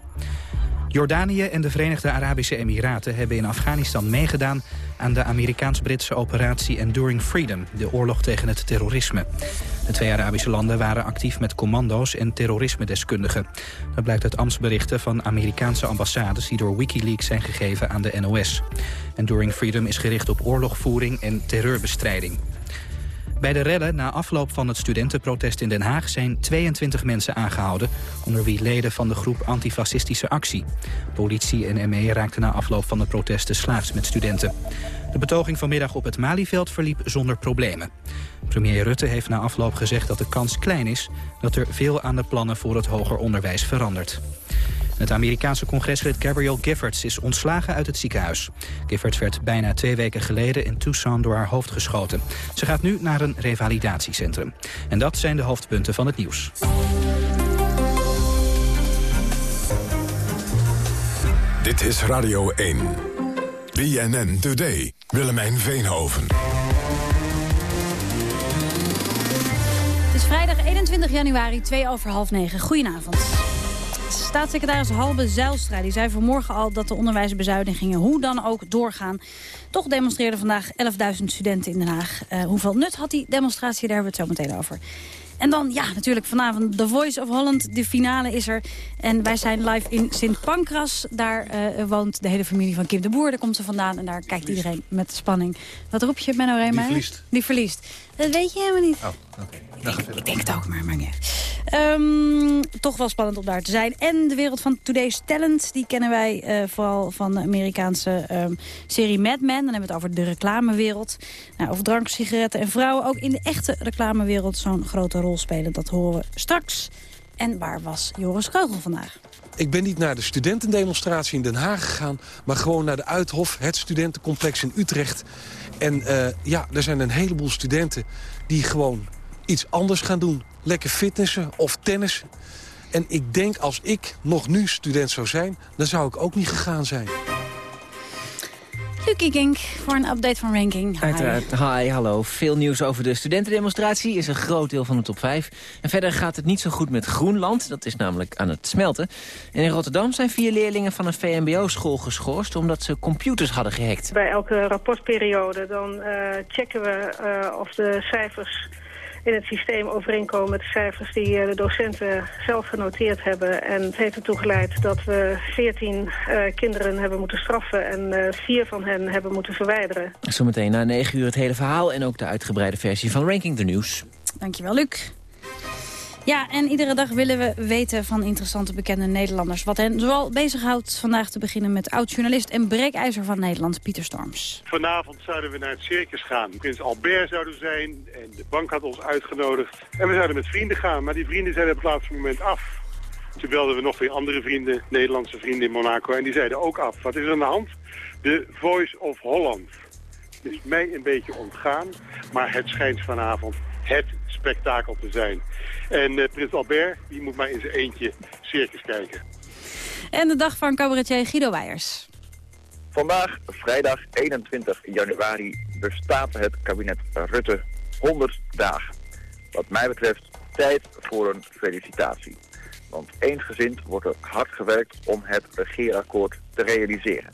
Jordanië en de Verenigde Arabische Emiraten hebben in Afghanistan meegedaan aan de Amerikaans-Britse operatie Enduring Freedom, de oorlog tegen het terrorisme. De twee Arabische landen waren actief met commando's en terrorisme-deskundigen. Dat blijkt uit ambtsberichten van Amerikaanse ambassades die door Wikileaks zijn gegeven aan de NOS. Enduring Freedom is gericht op oorlogvoering en terreurbestrijding. Bij de rellen na afloop van het studentenprotest in Den Haag zijn 22 mensen aangehouden, onder wie leden van de groep Antifascistische Actie. Politie en ME raakten na afloop van de protesten slaags met studenten. De betoging vanmiddag op het Malieveld verliep zonder problemen. Premier Rutte heeft na afloop gezegd dat de kans klein is dat er veel aan de plannen voor het hoger onderwijs verandert. Het Amerikaanse congreslid Gabrielle Giffords is ontslagen uit het ziekenhuis. Giffords werd bijna twee weken geleden in Tucson door haar hoofd geschoten. Ze gaat nu naar een revalidatiecentrum. En dat zijn de hoofdpunten van het nieuws. Dit is Radio 1. BNN Today. Willemijn Veenhoven. Het is vrijdag 21 januari, 2 over half 9. Goedenavond. Staatssecretaris Halbe Zijlstra die zei vanmorgen al dat de onderwijsbezuinigingen hoe dan ook doorgaan. Toch demonstreerden vandaag 11.000 studenten in Den Haag. Eh, hoeveel nut had die demonstratie? Daar hebben we het zo meteen over. En dan, ja, natuurlijk vanavond The Voice of Holland. De finale is er. En wij zijn live in Sint Pancras. Daar eh, woont de hele familie van Kim de Boer. Daar komt ze vandaan en daar kijkt iedereen met spanning. Wat roep je, Menno Reemeyer? Die verliest. Die verliest. Dat weet je helemaal niet. Oh, oké. Ik denk het ook, maar, maar uit. Ehm, toch wel spannend om daar te zijn. En de wereld van Today's Talent, die kennen wij eh, vooral van de Amerikaanse ehm, serie Mad Men. Dan hebben we het over de reclamewereld. Nou, over drank, sigaretten en vrouwen. Ook in de echte reclamewereld zo'n grote rol spelen. Dat horen we straks. En waar was Joris Kreugel vandaag? Ik ben niet naar de studentendemonstratie in Den Haag gegaan... maar gewoon naar de Uithof, het studentencomplex in Utrecht. En eh, ja, er zijn een heleboel studenten die gewoon iets anders gaan doen. Lekker fitnessen of tennis. En ik denk als ik nog nu student zou zijn... dan zou ik ook niet gegaan zijn. Lucie Kink voor een update van Ranking. Hi. Uiteraard. Hi, hallo. Veel nieuws over de studentendemonstratie is een groot deel van de top 5. En verder gaat het niet zo goed met Groenland. Dat is namelijk aan het smelten. En in Rotterdam zijn vier leerlingen van een VMBO-school geschorst... omdat ze computers hadden gehackt. Bij elke rapportperiode dan eh, checken we eh, of de cijfers in het systeem overeenkomen met de cijfers die de docenten zelf genoteerd hebben. En het heeft ertoe geleid dat we 14 kinderen hebben moeten straffen en vier van hen hebben moeten verwijderen. Zometeen na 9 uur het hele verhaal en ook de uitgebreide versie van Ranking the News. Dankjewel, Luc. Ja, en iedere dag willen we weten van interessante bekende Nederlanders... wat hen zoal bezighoudt. Vandaag te beginnen met oud-journalist en breekijzer van Nederland, Pieter Storms. Vanavond zouden we naar het circus gaan. Prins Albert zouden zijn en de bank had ons uitgenodigd. En we zouden met vrienden gaan, maar die vrienden zijn op het laatste moment af. Toen belden we nog weer andere vrienden, Nederlandse vrienden in Monaco... en die zeiden ook af. Wat is er aan de hand? De Voice of Holland. Het is mij een beetje ontgaan, maar het schijnt vanavond het spektakel te zijn. En uh, Prins Albert, die moet maar in zijn eentje circus kijken. En de dag van cabaretier Guido Weijers. Vandaag, vrijdag 21 januari, bestaat het kabinet Rutte 100 dagen. Wat mij betreft tijd voor een felicitatie. Want eensgezind wordt er hard gewerkt om het regeerakkoord te realiseren.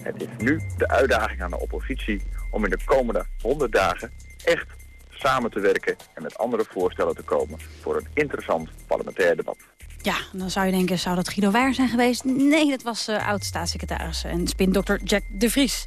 Het is nu de uitdaging aan de oppositie om in de komende 100 dagen echt samen te werken en met andere voorstellen te komen voor een interessant parlementair debat. Ja, dan zou je denken, zou dat Guido Waar zijn geweest? Nee, dat was uh, oud-staatssecretaris en spindokter Jack de Vries.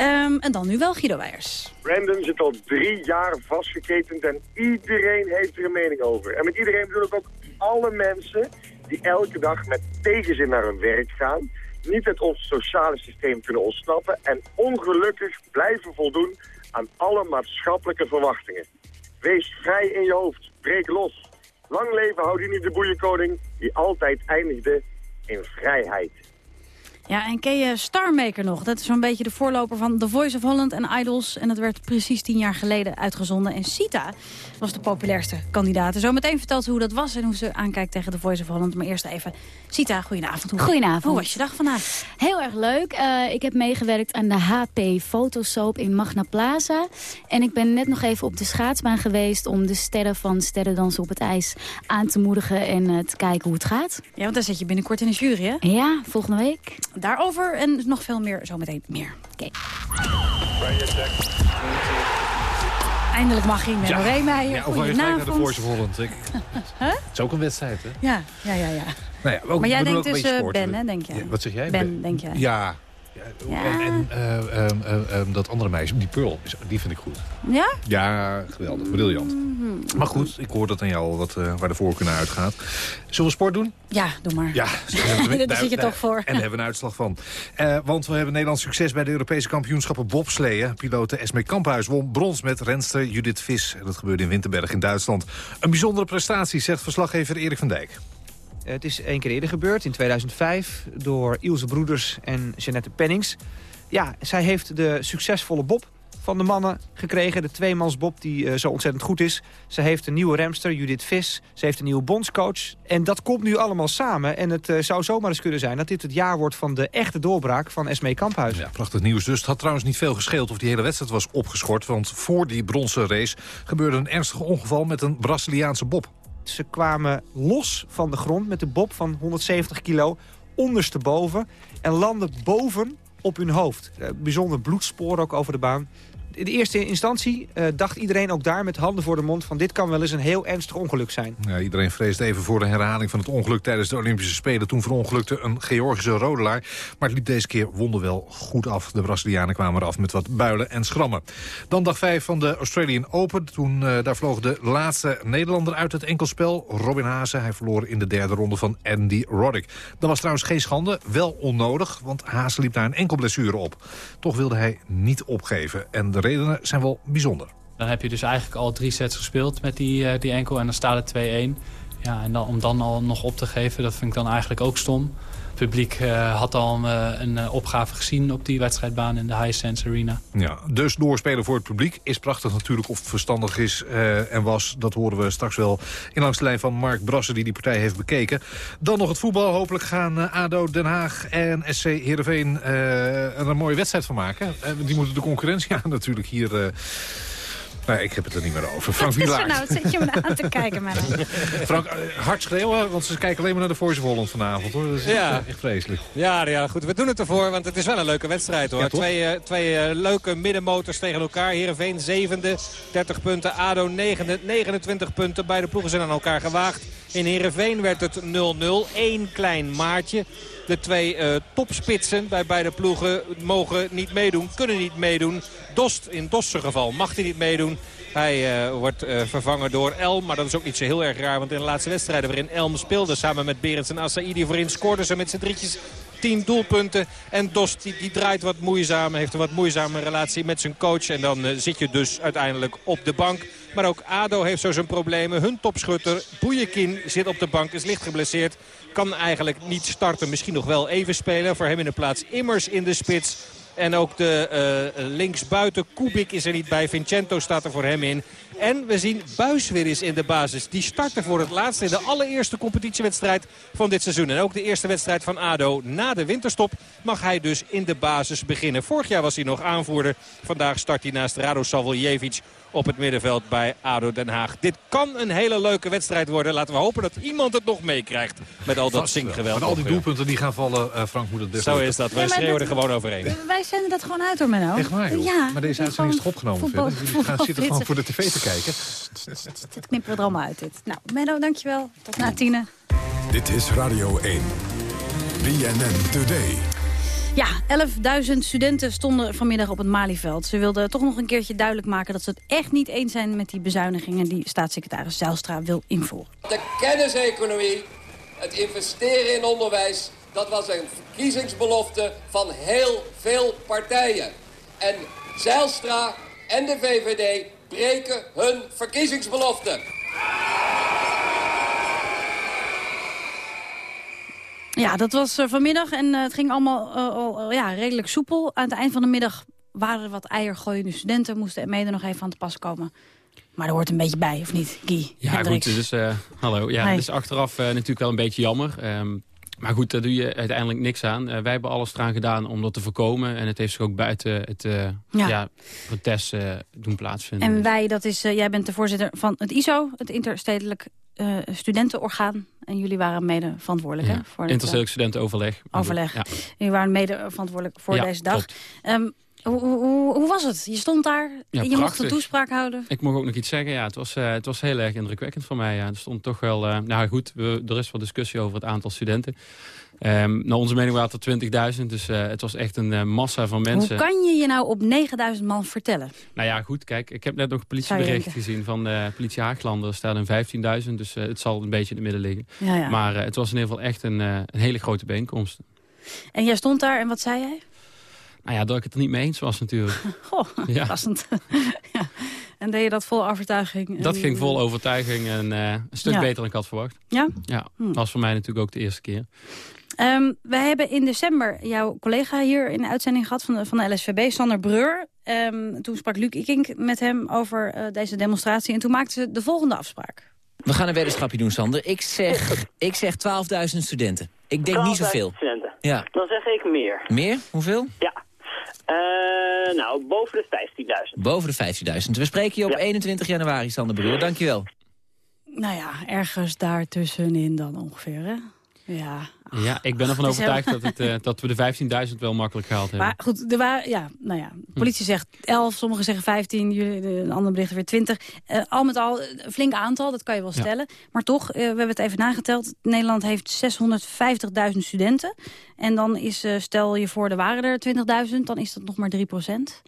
Um, en dan nu wel Guido Weijers. Brandon zit al drie jaar vastgeketend en iedereen heeft er een mening over. En met iedereen bedoel ik ook alle mensen die elke dag met tegenzin naar hun werk gaan... niet uit ons sociale systeem kunnen ontsnappen en ongelukkig blijven voldoen aan alle maatschappelijke verwachtingen. Wees vrij in je hoofd, breek los. Lang leven Houdini de boeienkoning, die altijd eindigde in vrijheid. Ja, en ken je Starmaker nog? Dat is zo'n beetje de voorloper van The Voice of Holland en Idols. En dat werd precies tien jaar geleden uitgezonden. En Sita was de populairste kandidaat. Zometeen vertelt ze hoe dat was en hoe ze aankijkt tegen The Voice of Holland. Maar eerst even, Sita, goedenavond. Hoe, goedenavond. Hoe was je dag vandaag? Heel erg leuk. Uh, ik heb meegewerkt aan de HP Fotosoap in Magna Plaza. En ik ben net nog even op de schaatsbaan geweest... om de sterren van Sterrendansen op het IJs aan te moedigen... en uh, te kijken hoe het gaat. Ja, want daar zit je binnenkort in de jury, hè? Ja, volgende week. Daarover en nog veel meer zometeen meer. Oké. Eindelijk mag hij met ja. Reemeijer. Ja, of hij naar de Voice of Holland. Ik... huh? Het is ook een wedstrijd, hè? Ja, ja, ja. ja. Nou ja ook, maar jij denkt dus uh, Ben, hè, denk jij? Ja, wat zeg jij? Ben, ben, denk jij? Ja, ja. En, en uh, um, um, dat andere meisje, die Pearl, die vind ik goed. Ja? Ja, geweldig. Briljant. Mm -hmm. Maar goed, ik hoor dat aan jou wat, uh, waar de voorkeur naar uitgaat. Zullen we sport doen? Ja, doe maar. Ja, daar zit je toch voor. En daar hebben we een uitslag van. Uh, want we hebben Nederlands succes bij de Europese kampioenschappen bobsleeën. Pilote Esme Kamphuis won brons met renster Judith Vis. Dat gebeurde in Winterberg in Duitsland. Een bijzondere prestatie, zegt verslaggever Erik van Dijk. Het is één keer eerder gebeurd, in 2005, door Ilse Broeders en Jeannette Pennings. Ja, zij heeft de succesvolle bob van de mannen gekregen. De tweemansbob die uh, zo ontzettend goed is. Ze heeft een nieuwe remster, Judith Vis. Ze heeft een nieuwe bondscoach. En dat komt nu allemaal samen. En het uh, zou zomaar eens kunnen zijn dat dit het jaar wordt van de echte doorbraak van Esmee Kamphuis. Ja, prachtig nieuws dus. Het had trouwens niet veel gescheeld of die hele wedstrijd was opgeschort. Want voor die bronzen race gebeurde een ernstig ongeval met een Braziliaanse bob. Ze kwamen los van de grond met de bob van 170 kilo ondersteboven... en landden boven op hun hoofd. bijzonder bloedspoor ook over de baan in de eerste instantie uh, dacht iedereen ook daar met handen voor de mond... van dit kan wel eens een heel ernstig ongeluk zijn. Ja, iedereen vreesde even voor de herhaling van het ongeluk tijdens de Olympische Spelen. Toen verongelukte een Georgische rodelaar. Maar het liep deze keer wel goed af. De Brazilianen kwamen eraf met wat builen en schrammen. Dan dag 5 van de Australian Open. Toen uh, daar vloog de laatste Nederlander uit het enkelspel. Robin Haase. Hij verloor in de derde ronde van Andy Roddick. Dat was trouwens geen schande. Wel onnodig, want Haase liep daar een enkel blessure op. Toch wilde hij niet opgeven. En de redenen zijn wel bijzonder. Dan heb je dus eigenlijk al drie sets gespeeld met die, uh, die enkel en dan staat het 2-1. Ja, en dan, om dan al nog op te geven, dat vind ik dan eigenlijk ook stom. Publiek uh, had al uh, een opgave gezien op die wedstrijdbaan in de Hisense Arena. Ja, dus doorspelen voor het publiek is prachtig natuurlijk. Of het verstandig is en was, dat horen we straks wel in langs de lijn van Mark Brassen... die die partij heeft bekeken. Dan nog het voetbal. Hopelijk gaan ADO, Den Haag en SC Heerenveen er een mooie wedstrijd van maken. die moeten de concurrentie aan natuurlijk hier Nee, ik heb het er niet meer over. Frank Wat is er nou? Zet je me nou aan te kijken, Menno? Frank, eh, hard schreeuwen, want ze kijken alleen maar naar de Voice of Holland vanavond. Hoor. Dat is Ja. echt, vreselijk. Ja, ja, goed. We doen het ervoor, want het is wel een leuke wedstrijd hoor. Ja, twee eh, twee eh, leuke middenmotors tegen elkaar. Heerenveen zevende, 30 punten. ADO negende, 29 punten. Beide ploegen zijn aan elkaar gewaagd. In Heerenveen werd het 0-0. Eén klein maatje. De twee eh, topspitsen bij beide ploegen mogen niet meedoen, kunnen niet meedoen. Dost, in Dosts geval, mag hij niet meedoen. Hij eh, wordt eh, vervangen door Elm, maar dat is ook niet zo heel erg raar. Want in de laatste wedstrijden waarin Elm speelde samen met Berends en Assaidi voorin... scoorden ze met z'n drietjes 10 doelpunten. En Dost die, draait wat moeizaam, heeft een wat moeizame relatie met zijn coach. En dan zit je dus uiteindelijk op de bank. Maar ook ADO heeft zo zijn problemen. Hun topschutter Boejekin zit op de bank, is licht geblesseerd. Kan eigenlijk niet starten, misschien nog wel even spelen. Voor hem in de plaats Immers in de spits. En ook de eh, linksbuiten Kubik is er niet bij. Vincento staat er voor hem in. En we zien Buis weer eens in de basis. Die startte voor het laatst in de allereerste competitiewedstrijd van dit seizoen. En ook de eerste wedstrijd van ADO na de winterstop mag hij dus in de basis beginnen. Vorig jaar was hij nog aanvoerder. Vandaag start hij naast Rado Savljevic op het middenveld bij ADO Den Haag. Dit kan een hele leuke wedstrijd worden. Laten we hopen dat iemand het nog meekrijgt met al dat. Met Met al die doelpunten die gaan vallen, eh, Frank moet het best Zo is dat. Ja, Wij maar schreeuwen er gewoon overheen. Wij zenden dat gewoon uit hoor, Menno. Echt waar, joh. Ja. maar deze uitzending is toch opgenomen voetbal- gaan zitten gewoon voor de tv te kijken. Dit knippen we er allemaal uit, dit. Nou, Menno, dankjewel. Tot na tienen. Dit is Radio 1. BNN Today. Ja, 11.000 studenten stonden vanmiddag op het Malieveld. Ze wilden toch nog een keertje duidelijk maken dat ze het echt niet eens zijn met die bezuinigingen die staatssecretaris Zijlstra wil invoeren. De kenniseconomie, het investeren in onderwijs, dat was een verkiezingsbelofte van heel veel partijen. En Zijlstra en de VVD breken hun verkiezingsbelofte. Ja, dat was eh, vanmiddag en eh, het ging allemaal eh, al, ja, redelijk soepel. Aan het eind van de middag waren er wat eiergooiende studenten... moesten mede nog even aan te pas komen. Maar er hoort een beetje bij, of niet, Guy? Ja, Hendricks? goed. Dus, eh, hallo. Ja, is achteraf eh, natuurlijk wel een beetje jammer. Ehm, maar goed, daar doe je uiteindelijk niks aan. Wij hebben alles eraan gedaan om dat te voorkomen. En het heeft zich ook buiten het Ja. ja. protest doen plaatsvinden. En wij, dat is, jij bent de voorzitter van het ISO, het Interstedelijk eh, Studentenorgaan. En jullie waren mede verantwoordelijk hè, Ja. voor het, Interstedelijk studentenoverleg. eh, overleg. Ja. Jullie waren mede verantwoordelijk voor Ja, deze dag. klopt. Hoe, hoe, hoe, hoe was het? Je stond daar, Ja, je mocht een toespraak houden. Ik mag ook nog iets zeggen. Ja, het, was, eh, het was heel erg indrukwekkend voor mij. Ja. Er stond toch wel... eh, nou goed, we, er is wel discussie over het aantal studenten. Naar onze mening waren het er 20.000. Dus eh, het was echt een massa van mensen. Hoe kan je je nou op 9000 man vertellen? Nou ja, goed, kijk, ik heb net nog een politiebericht gezien van de politie Haaglander. Er staat een 15.000, dus het zal een beetje in het midden liggen. Ja, ja. Maar het was in ieder geval echt een, een hele grote bijeenkomst. En jij stond daar en wat zei jij? Nou ja, dat ik het er niet mee eens was natuurlijk. Goh, Ja. passend. ja. En deed je dat vol overtuiging? Dat En- ging vol overtuiging en eh, een stuk Ja. beter dan ik had verwacht. Ja? Ja, Hm. dat was voor mij natuurlijk ook de eerste keer. Ehm, we hebben in december jouw collega hier in de uitzending gehad van de, van de LSVB, Sander Breur. Ehm, toen sprak Luc Ikink met hem over eh, deze demonstratie. En toen maakten ze de volgende afspraak. We gaan een weddenschapje doen, Sander. Ik zeg, ik zeg 12.000 studenten. Ik denk niet 12.000 zoveel. studenten. Ja. Dan zeg ik meer. Meer? Hoeveel? Ja. Eh, nou, boven de 15.000. Boven de 15.000. We spreken je op 21 januari, Sander Broer. Dankjewel. Nou ja, ergens daartussenin dan ongeveer, hè? Ja. Ja, ik ben ervan is overtuigd dat, het, eh, dat we de 15.000 wel makkelijk gehaald hebben. Maar goed, er waren, ja, nou ja, de politie zegt 11, sommigen zeggen 15, jullie, de, een ander bericht weer 20. Eh, al met al een flink aantal, dat kan je wel Ja. stellen. Maar toch, eh, we hebben het even nageteld. Nederland heeft 650.000 studenten. En dan is, stel je voor, er waren er 20.000, dan is dat nog maar 3 procent.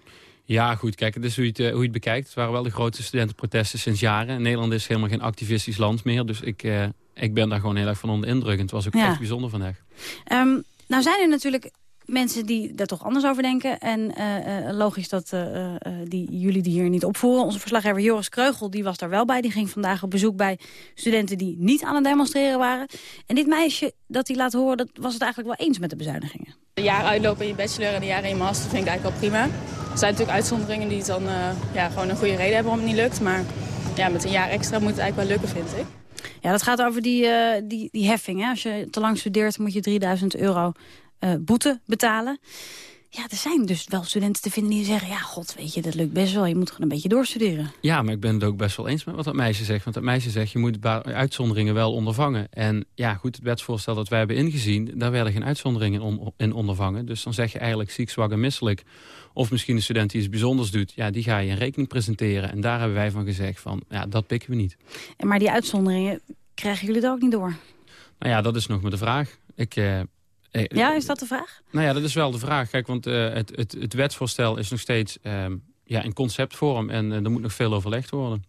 Ja, goed, kijk, het is hoe je het, hoe je het bekijkt. Het waren wel de grootste studentenprotesten sinds jaren. Nederland is helemaal geen activistisch land meer. Dus ik, eh, ik ben daar gewoon heel erg van onder de indruk. En het was ook Ja. echt bijzonder vandaag. Ehm, nou zijn er natuurlijk mensen die daar toch anders over denken. En eh, eh, logisch dat eh, eh, die, jullie die hier niet opvoeren. Onze verslaggever Joris Kreugel die was daar wel bij. Die ging vandaag op bezoek bij studenten die niet aan het demonstreren waren. En dit meisje dat hij laat horen, dat was het eigenlijk wel eens met de bezuinigingen. Een jaar uitlopen in je bachelor en een jaar in je master vind ik eigenlijk wel prima. Er zijn natuurlijk uitzonderingen die dan eh, ja, gewoon een goede reden hebben waarom het niet lukt. Maar ja, met een jaar extra moet het eigenlijk wel lukken, vind ik. Ja, dat gaat over die, eh, die, die heffing. Hè? Als je te lang studeert moet je 3000 euro eh, boete betalen. Ja, er zijn dus wel studenten te vinden die zeggen... ja, god, weet je, dat lukt best wel. Je moet gewoon een beetje doorstuderen. Ja, maar ik ben het ook best wel eens met wat dat meisje zegt. Want dat meisje zegt, je moet uitzonderingen wel ondervangen. En ja, goed, het wetsvoorstel dat wij hebben ingezien... daar werden geen uitzonderingen in ondervangen. Dus dan zeg je eigenlijk ziek, zwak en misselijk. Of misschien een student die iets bijzonders doet. Ja, die ga je in rekening presenteren. En daar hebben wij van gezegd van, ja, dat pikken we niet. En maar die uitzonderingen, krijgen jullie er ook niet door? Nou ja, dat is nog maar de vraag. Ik... Eh, eh, ja, is dat de vraag? Nou ja, dat is wel de vraag. Kijk, want uh, het, het, het wetsvoorstel is nog steeds uh, ja, in conceptvorm en uh, er moet nog veel overlegd worden.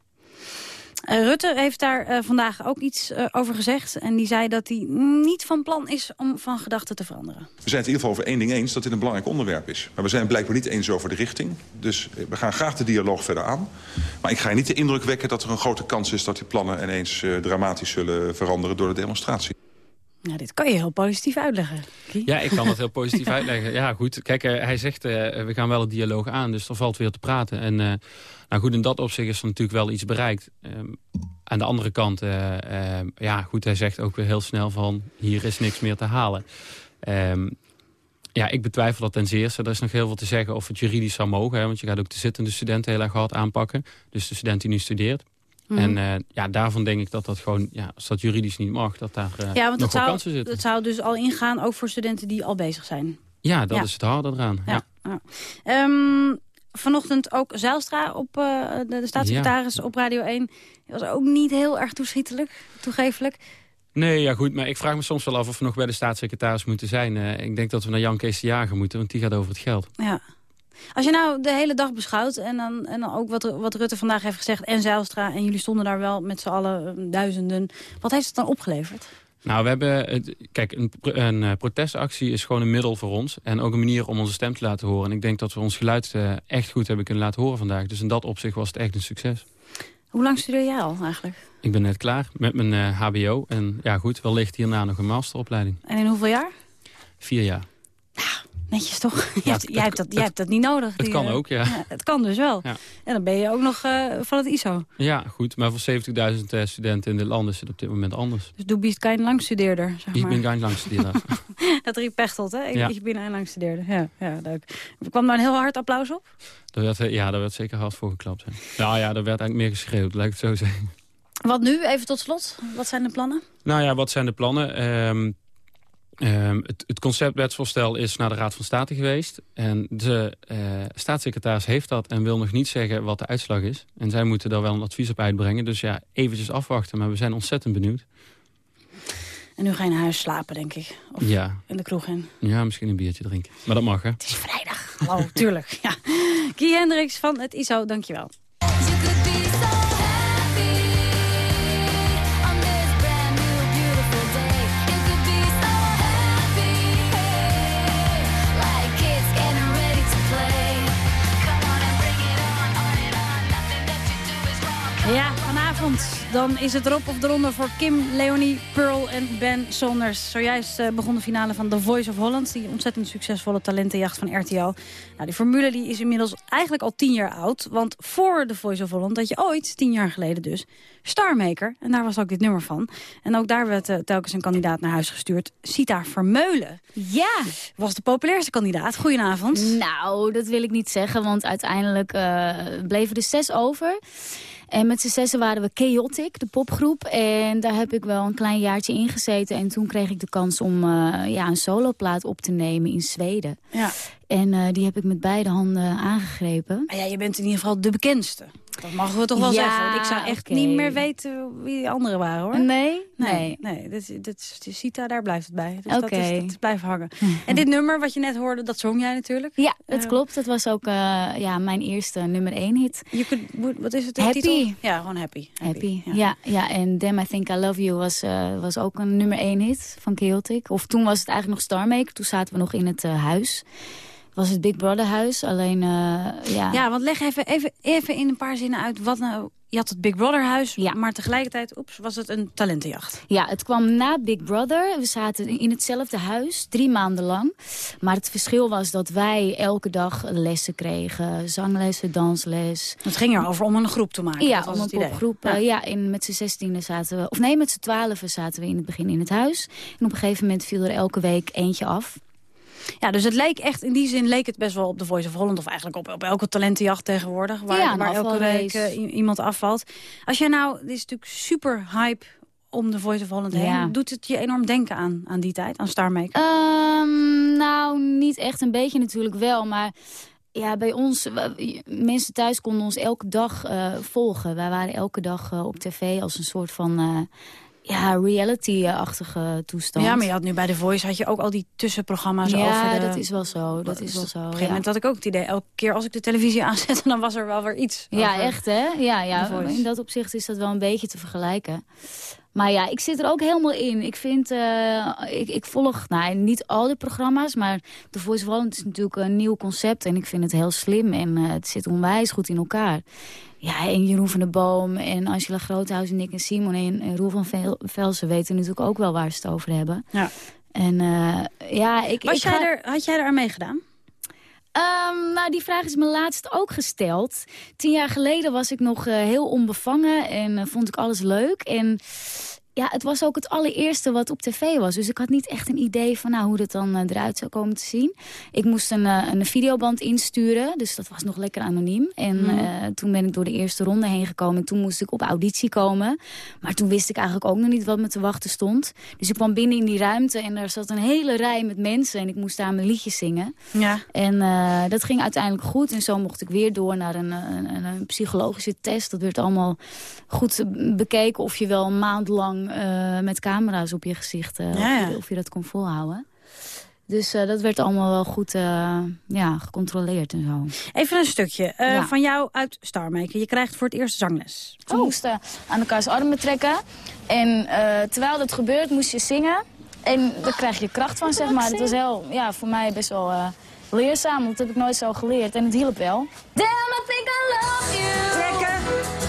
Rutte heeft daar vandaag ook iets over gezegd. En die zei dat hij niet van plan is om van gedachten te veranderen. We zijn het in ieder geval over één ding eens, dat dit een belangrijk onderwerp is. Maar we zijn blijkbaar niet eens over de richting. Dus we gaan graag de dialoog verder aan. Maar ik ga niet de indruk wekken dat er een grote kans is... dat die plannen ineens dramatisch zullen veranderen door de demonstratie. Nou, dit kan je heel positief uitleggen. Ja, ik kan dat heel positief uitleggen. Ja, goed. Kijk, uh, hij zegt, uh, we gaan wel een dialoog aan, dus er valt weer te praten. En uh, nou goed, in dat opzicht is er natuurlijk wel iets bereikt. Um, aan de andere kant, ehm, ja goed, hij zegt ook weer heel snel van, hier is niks meer te halen. Um, ja, ik betwijfel dat ten zeerste. Er is nog heel veel te zeggen of het juridisch zou mogen. Hè, want je gaat ook de zittende studenten heel erg hard aanpakken. Dus de student die nu studeert. Mhm. En uh, ja, daarvan denk ik dat dat gewoon, ja, als dat juridisch niet mag, dat daar uh, ja, want nog zou, kansen zitten. Het zou dus al ingaan, ook voor studenten die al bezig zijn. Ja, dat is het harde eraan. Ja. ja. Um, vanochtend ook Zijlstra op uh, de, de, staatssecretaris op Radio 1. Dat was ook niet heel erg toeschietelijk, toegefelijk. Nee, ja goed, maar ik vraag me soms wel af of we nog bij de staatssecretaris moeten zijn. ik denk dat we naar Jan Kees de Jager moeten, want die gaat over het geld. Ja. Als je nou de hele dag beschouwt en dan, en dan ook wat, wat Rutte vandaag heeft gezegd... en Zijlstra, en jullie stonden daar wel met z'n allen eh, duizenden... wat heeft het dan opgeleverd? Nou, we hebben... Kijk, een, een, eh, protestactie is gewoon een middel voor ons. En ook een manier om onze stem te laten horen. En ik denk dat we ons geluid uh, echt goed hebben kunnen laten horen vandaag. Dus in dat opzicht was het echt een succes. Hoe lang studeer jij al eigenlijk? Ik ben net klaar met mijn uh, hbo. En ja goed, wellicht hierna nog een masteropleiding. En in hoeveel jaar? Vier jaar. Netjes toch? jij, hebt, jij, hebt dat, jij hebt dat niet nodig. Het kan ook, ja. ja. Het kan dus wel. Ja. En dan ben je ook nog uh, van het ISO. Ja, goed. Maar voor 70.000 uh, studenten in dit land is het op dit moment anders. Dus du bist geen langstudeerder, zeg maar. Ik ben geen langstudeerder. dat riep Pechtelt, hè? Ik, ja. ik ben een langstudeerder. Ja, ja, leuk. Kwam daar een heel hard applaus op? Daar werd, ja, daar werd zeker hard voor geklapt. Hè. Nou ja, daar werd eigenlijk meer geschreeuwd, lijkt het zo zeggen. Wat nu, even tot slot? Wat zijn de plannen? Nou ja, wat zijn de plannen? Um, Um, het, het conceptwetsvoorstel is naar de Raad van State geweest. En de uh, staatssecretaris heeft dat en wil nog niet zeggen wat de uitslag is. En zij moeten daar wel een advies op uitbrengen. Dus ja, eventjes afwachten. Maar we zijn ontzettend benieuwd. En nu ga je naar huis slapen, denk ik. Of ja. in de kroeg in. Ja, misschien een biertje drinken. Maar dat mag, hè? Het is vrijdag. Hallo, tuurlijk. Ja. Guy Hendricks van het ISO, dankjewel. Ja, vanavond dan is het erop of eronder voor Kim, Leonie, Pearl en Ben Saunders. Zojuist uh, begon de finale van The Voice of Holland. Die ontzettend succesvolle talentenjacht van RTL. Nou, die formule die is inmiddels eigenlijk al tien jaar oud. Want voor The Voice of Holland dat je ooit, tien jaar geleden dus, Starmaker. En daar was ook dit nummer van. En ook daar werd uh, telkens een kandidaat naar huis gestuurd. Sita Vermeulen. Ja. Was de populairste kandidaat. Goedenavond. Nou, dat wil ik niet zeggen. Want uiteindelijk uh, bleven er zes over. En met z'n zessen waren we Chaotic, de popgroep. En daar heb ik wel een klein jaartje in gezeten. En toen kreeg ik de kans om uh, ja, een soloplaat op te nemen in Zweden. Ja. En uh, die heb ik met beide handen aangegrepen. Maar ja, je bent in ieder geval de bekendste. Dat mogen we toch wel ja, zeggen. Ik zou echt okay. niet meer weten wie die anderen waren, hoor. Nee? Nee. Nee, dit, dit, Sita, daar blijft het bij. Dus okay. dat, is, dat blijven hangen. en dit nummer wat je net hoorde, dat zong jij natuurlijk? Ja, dat uh, klopt. Dat was ook uh, ja, mijn eerste nummer één hit. Je wat is het? Happy. Titel? Ja, gewoon Happy. Happy, happy. Ja. ja. Ja, en Damn I Think I Love You was, uh, was ook een nummer één hit van Chaotic. Of toen was het eigenlijk nog Starmaker. Toen zaten we nog in het huis was het Big Brother huis. Alleen, uh, ja... Ja, want leg even, even, even in een paar zinnen uit wat nou... Je had het Big Brother huis, ja. maar tegelijkertijd oeps, was het een talentenjacht. Ja, het kwam na Big Brother. We zaten in hetzelfde huis, drie maanden lang. Maar het verschil was dat wij elke dag lessen kregen. Zanglessen, dansles. Het ging erover om een groep te maken. Ja, om een popgroep. Ja, ja in, met z'n zestiende zaten we... Of nee, met z'n twaalfen zaten we in het begin in het huis. En op een gegeven moment viel er elke week eentje af. Ja, dus het leek echt, in die zin leek het best wel op The Voice of Holland... of eigenlijk op, op elke talentenjacht tegenwoordig... waar, Ja, waar elke week eh, iemand afvalt. Als jij nou, dit is natuurlijk super hype om The Voice of Holland heen... Ja. doet het je enorm denken aan, aan die tijd, aan Star Maker? Ehm, nou, niet echt een beetje natuurlijk wel, maar... Ja, bij ons, mensen thuis konden ons elke dag eh, volgen. Wij waren elke dag eh, op tv als een soort van ja, reality-achtige toestand. Ja, maar je had nu bij The Voice had je ook al die tussenprogramma's Ja, over de... dat is wel zo. Dat is wel zo. Op een gegeven ja. moment had ik ook het idee, elke keer als ik de televisie aanzette... dan was er wel weer iets. Ja, echt hè? Ja, ja. In dat opzicht is dat wel een beetje te vergelijken. Maar ja, ik zit er ook helemaal in. Ik vind, eh, ik, ik volg, nou niet al die programma's, maar The Voice of Holland is natuurlijk een nieuw concept. En ik vind het heel slim en eh, het zit onwijs goed in elkaar. Ja, en Jeroen van der Boom en Angela Groothuis en Nick en Simon en, en Roel van Vel- Velsen weten natuurlijk ook wel waar ze het over hebben. Ja. En eh, ja, ik, Was ik jij ga- er, had jij er aan meegedaan? Ehm, nou, die vraag is me laatst ook gesteld. Tien jaar geleden was ik nog eh, heel onbevangen en eh, vond ik alles leuk. En ja, het was ook het allereerste wat op tv was. Dus ik had niet echt een idee van nou, hoe dat dan eh, eruit zou komen te zien. Ik moest een, eh, een videoband insturen, dus dat was nog lekker anoniem. En Mhm. eh, toen ben ik door de eerste ronde heen gekomen. En toen moest ik op auditie komen. Maar toen wist ik eigenlijk ook nog niet wat me te wachten stond. Dus ik kwam binnen in die ruimte en daar zat een hele rij met mensen. En ik moest daar mijn liedjes zingen. Ja. En dat ging uiteindelijk goed. En zo mocht ik weer door naar een, een, een, psychologische test. Dat werd allemaal goed bekeken of je wel een maand lang eh, met camera's op je gezicht... eh, Ja, of, je, of je dat kon volhouden. Dus eh, dat werd allemaal wel goed eh, ja, gecontroleerd en zo. Even een stukje eh, Ja. van jou uit Star Maker. Je krijgt voor het eerst zangles. We moesten aan elkaars armen trekken. En eh, terwijl dat gebeurt moest je zingen. En daar krijg je kracht van, zeg maar. Het was heel, ja, voor mij best wel eh, leerzaam. want Dat heb ik nooit zo geleerd. En het hielp wel. Damn, I think I love you. Trekken.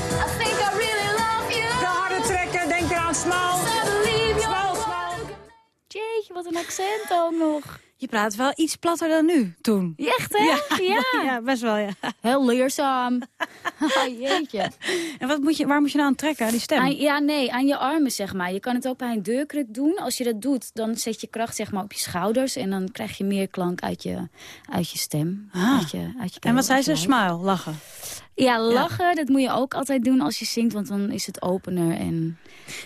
Smal. Jeetje, wat een accent ook nog. Je praat wel iets platter dan nu, toen. Echt, hè? Ja, ja, best wel, ja. Heel leerzaam. Ah, Jeetje. En wat moet je, waar moet je nou aan trekken, aan die stem? Aan, ja, nee, aan je armen, zeg maar. Je kan het ook bij een deurkruk doen. Als je dat doet, dan zet je kracht zeg maar, op je schouders. En dan krijg je meer klank uit je, uit je stem. Ah. Uit je, uit je en wat zei ze? Smile, lachen. Ja, lachen, dat moet je ook altijd doen als je zingt. Want dan is het opener en...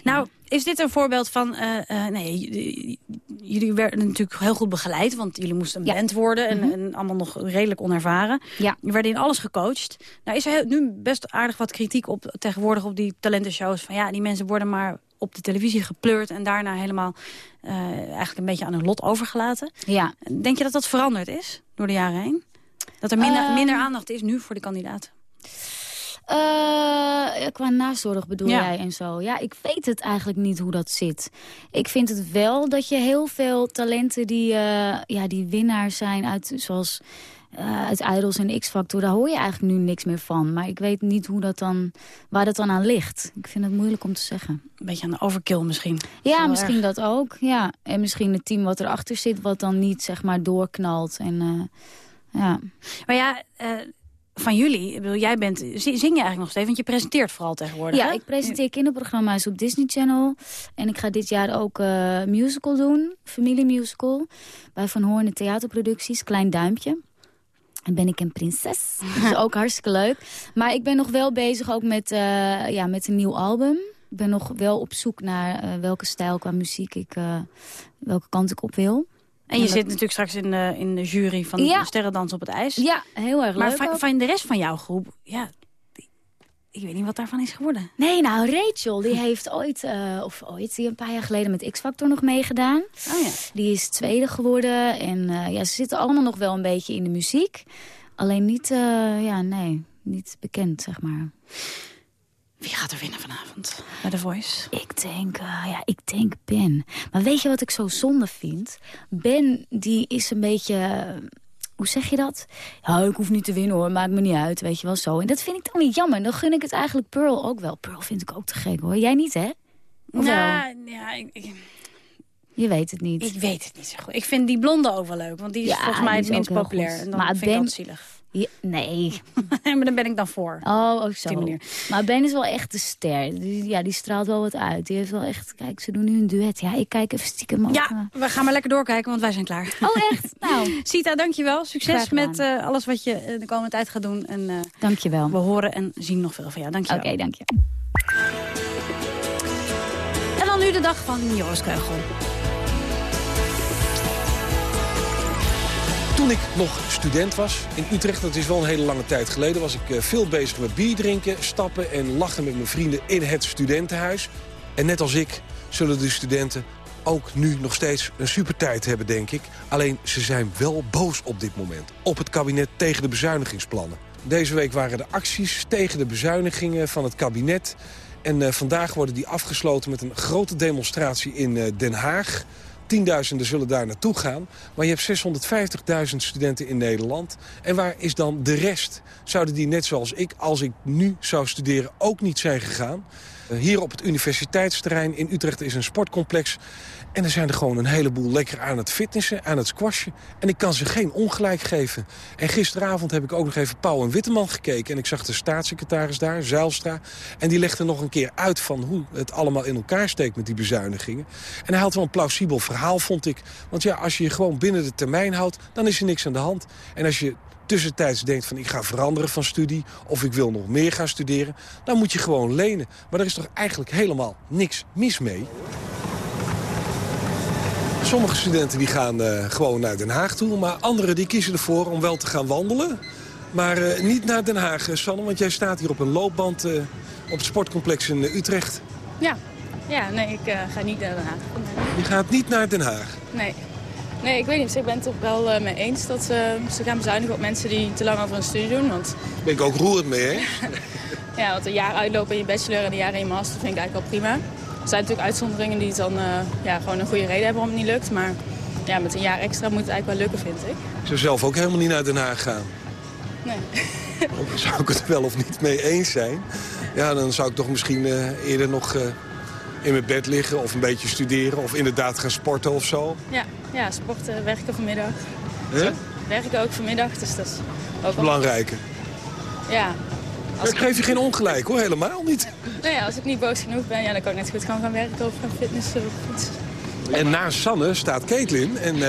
Nou, is dit een voorbeeld van... eh, eh, nee, jullie werden natuurlijk heel goed begeleid... want jullie moesten een Ja. band worden en, Mhm. en allemaal nog redelijk onervaren. Ja. Je werden in alles gecoacht. Nou is er heel- nu best aardig wat kritiek op tegenwoordig op die talentenshows... van ja, die mensen worden maar op de televisie gepleurd... en daarna helemaal eh, eigenlijk een beetje aan hun lot overgelaten. Ja. Denk je dat dat veranderd is door de jaren heen? Dat er minder, Ehm. minder aandacht is nu voor de kandidaten? Eh, qua nazorg bedoel Ja. jij en zo. Ja, ik weet het eigenlijk niet hoe dat zit. Ik vind het wel dat je heel veel talenten die, eh, ja, die winnaar zijn uit, zoals eh, uit Idols en X-Factor, daar hoor je eigenlijk nu niks meer van. Maar ik weet niet hoe dat dan, waar dat dan aan ligt. Ik vind het moeilijk om te zeggen. Een beetje aan de overkill misschien. Ja, misschien erg. dat ook. Ja. En misschien het team wat erachter zit, wat dan niet zeg maar doorknalt. En, ja. Maar ja, van jullie, ik bedoel, jij bent, zi- zing je eigenlijk nog steeds? Want je presenteert vooral tegenwoordig, Ja, hè? ik presenteer kinderprogramma's op Disney Channel. En ik ga dit jaar ook eh musical doen, familiemusical. Bij Van Hoorn Theaterproducties, Klein Duimpje. En ben ik een prinses. Dat is ook hartstikke leuk. Maar ik ben nog wel bezig ook met, eh, ja, met een nieuw album. Ik ben nog wel op zoek naar eh, welke stijl qua muziek ik, welke kant ik op wil. En je dat- zit natuurlijk straks in de, in de jury van Ja. de Sterrendans op het IJs. Ja, heel erg Maar leuk ook. van de rest van jouw groep, ja, ik weet niet wat daarvan is geworden. Nee, nou, Rachel, die heeft ooit, eh, of ooit, die een paar jaar geleden met X-Factor nog meegedaan. Oh ja. Die is tweede geworden. En eh, ja, ze zitten allemaal nog wel een beetje in de muziek. Alleen niet, eh, ja, nee, niet bekend, zeg maar. Wie gaat er winnen vanavond bij The Voice? Ik denk, eh, ja, ik denk Ben. Maar weet je wat ik zo zonde vind? Ben, die is een beetje... eh, Hoe zeg je dat? Ja, ik hoef niet te winnen hoor, maakt me niet uit, weet je wel zo. En dat vind ik dan niet jammer. Dan gun ik het eigenlijk Pearl ook wel. Pearl vind ik ook te gek hoor. Jij niet, hè? Of wel? Nou, ja, ik, ik, Je weet het niet. ik weet het niet zo goed. Ik vind die blonde ook wel leuk, want die is Ja, volgens mij het minst populair. En dan Maar vind ik Ben- dat zielig. Ja, nee, maar dan ben ik dan voor. Oh, oh zo. Maar Ben is wel echt de ster. Die, ja, die straalt wel wat uit. Die heeft wel echt... Kijk, ze doen nu een duet. Ja, ik kijk even stiekem ook. Ja, we gaan maar lekker doorkijken, want wij zijn klaar. Oh, echt? Nou. Sita, dankjewel. Succes met uh, alles wat je uh, de komende tijd gaat doen. En, uh, dankjewel. We horen en zien nog veel van jou. Dankjewel. Oké, okay, dank je. En dan nu de dag van Joris Keugel. Toen ik nog student was in Utrecht, dat is wel een hele lange tijd geleden... was ik veel bezig met bier drinken, stappen en lachen met mijn vrienden in het studentenhuis. En net als ik zullen de studenten ook nu nog steeds een supertijd hebben, denk ik. Alleen ze zijn wel boos op dit moment. Op het kabinet tegen de bezuinigingsplannen. Deze week waren de acties tegen de bezuinigingen van het kabinet. En uh, vandaag worden die afgesloten met een grote demonstratie in uh, Den Haag. Tienduizenden zullen daar naartoe gaan. Maar je hebt 650.000 studenten in Nederland. En waar is dan de rest? Zouden die net zoals ik, als ik nu zou studeren, ook niet zijn gegaan? Uh, hier op het universiteitsterrein in Utrecht is een sportcomplex. En er zijn er gewoon een heleboel lekker aan het fitnessen, aan het squashen. En ik kan ze geen ongelijk geven. En gisteravond heb ik ook nog even Pauw en Witteman gekeken. En ik zag de staatssecretaris daar, Zuilstra. En die legde nog een keer uit van hoe het allemaal in elkaar steekt met die bezuinigingen. En hij had wel een plausibel verhaal, vond ik. Want ja, als je je gewoon binnen de termijn houdt, dan is er niks aan de hand. En als je tussentijds denkt van ik ga veranderen van studie... of ik wil nog meer gaan studeren, dan moet je gewoon lenen. Maar er is toch eigenlijk helemaal niks mis mee? Sommige studenten die gaan uh, gewoon naar Den Haag toe... maar anderen die kiezen ervoor om wel te gaan wandelen. Maar uh, niet naar Den Haag, Sanne, want jij staat hier op een loopband... Uh, op het sportcomplex in Utrecht. Ja, ja nee, ik ga niet naar Den Haag. Je gaat niet naar Den Haag? Nee. Nee, ik weet niet. Ik ben het er wel uh, mee eens dat ze, ze gaan bezuinigen op mensen die te lang over een studie doen. Want... Ben ik ook roerend mee, hè? ja, want een jaar uitlopen in je bachelor en een jaar in je master vind ik eigenlijk al prima. Er zijn natuurlijk uitzonderingen die dan uh, ja, gewoon een goede reden hebben waarom het niet lukt. Maar ja, met een jaar extra moet het eigenlijk wel lukken, vind ik. Ik zou zelf ook helemaal niet naar Den Haag gaan. Nee. Zou ik het wel of niet mee eens zijn. Ja, dan zou ik toch misschien uh, eerder nog in mijn bed liggen of een beetje studeren. Of inderdaad gaan sporten of zo. Ja, ja sporten, werken vanmiddag. Huh? Werken ook vanmiddag, dus dat is ook Belangrijke. Ja, als ik geef je geen ongelijk hoor, helemaal niet. Nou ja, als ik niet boos genoeg ben, ja, dan kan ik net goed gaan, gaan werken of gaan fitnessen of iets. En naast Sanne staat Caitlin en uh,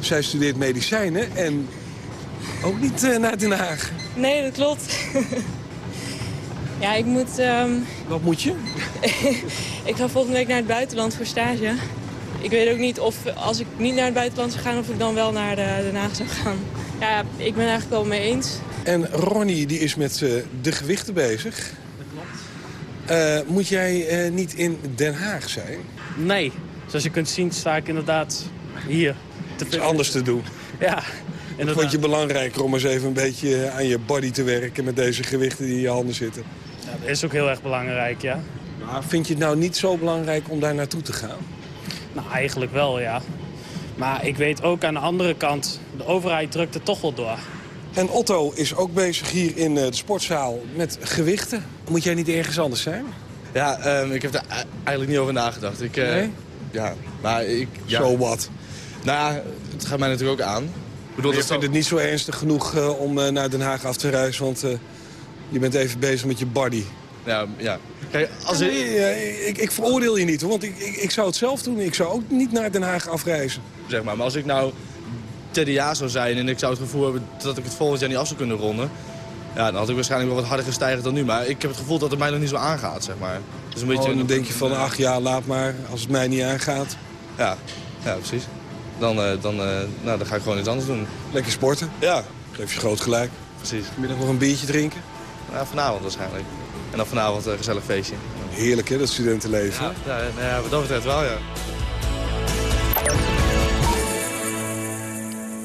zij studeert medicijnen en ook niet uh, naar Den Haag. Nee, dat klopt. ja, ik moet... Um... Wat moet je? ik ga volgende week naar het buitenland voor stage. Ik weet ook niet of als ik niet naar het buitenland zou gaan... of ik dan wel naar de, Den Haag zou gaan. Ja, ik ben eigenlijk wel mee eens. En Ronnie die is met uh, de gewichten bezig. Dat klopt. Uh, moet jij uh, niet in Den Haag zijn? Nee. Zoals je kunt zien sta ik inderdaad hier. Te Iets anders te doen. Ja, inderdaad. Vond je belangrijker om eens even een beetje aan je body te werken... met deze gewichten die in je handen zitten? Is ook heel erg belangrijk, ja. Maar vind je het nou niet zo belangrijk om daar naartoe te gaan? Nou, eigenlijk wel, ja. Maar ik weet ook aan de andere kant, de overheid drukt het toch wel door. En Otto is ook bezig hier in de sportzaal met gewichten. Moet jij niet ergens anders zijn? Ja, um, ik heb er eigenlijk niet over nagedacht. Ik, uh, nee? Ja, maar ik... Ja. Zo wat? Nou ja, het gaat mij natuurlijk ook aan. Ik bedoel, je vindt het niet zo ernstig genoeg uh, om uh, naar Den Haag af te reizen... want je bent even bezig met je body. Ja, ja. Kijk, als ik... Nee, ik, ik veroordeel je niet, hoor, want ik, ik, ik zou het zelf doen. Ik zou ook niet naar Den Haag afreizen. Zeg maar, maar als ik nou derde jaar zou zijn en ik zou het gevoel hebben dat ik het volgend jaar niet af zou kunnen ronden... Ja, dan had ik waarschijnlijk wel wat harder gestijgerd dan nu. Maar ik heb het gevoel dat het mij nog niet zo aangaat, zeg maar. Dus een beetje oh, dan denk je van, ach ja, laat maar, als het mij niet aangaat. Ja, ja precies. Dan, uh, dan, uh, nou, dan ga ik gewoon iets anders doen. Lekker sporten? Ja. Geef je groot gelijk. Precies. Middag nog een biertje drinken? Ja, vanavond waarschijnlijk. En dan vanavond een gezellig feestje. Heerlijk hè, dat studentenleven. Ja, ja, ja wat dat betreft wel, ja.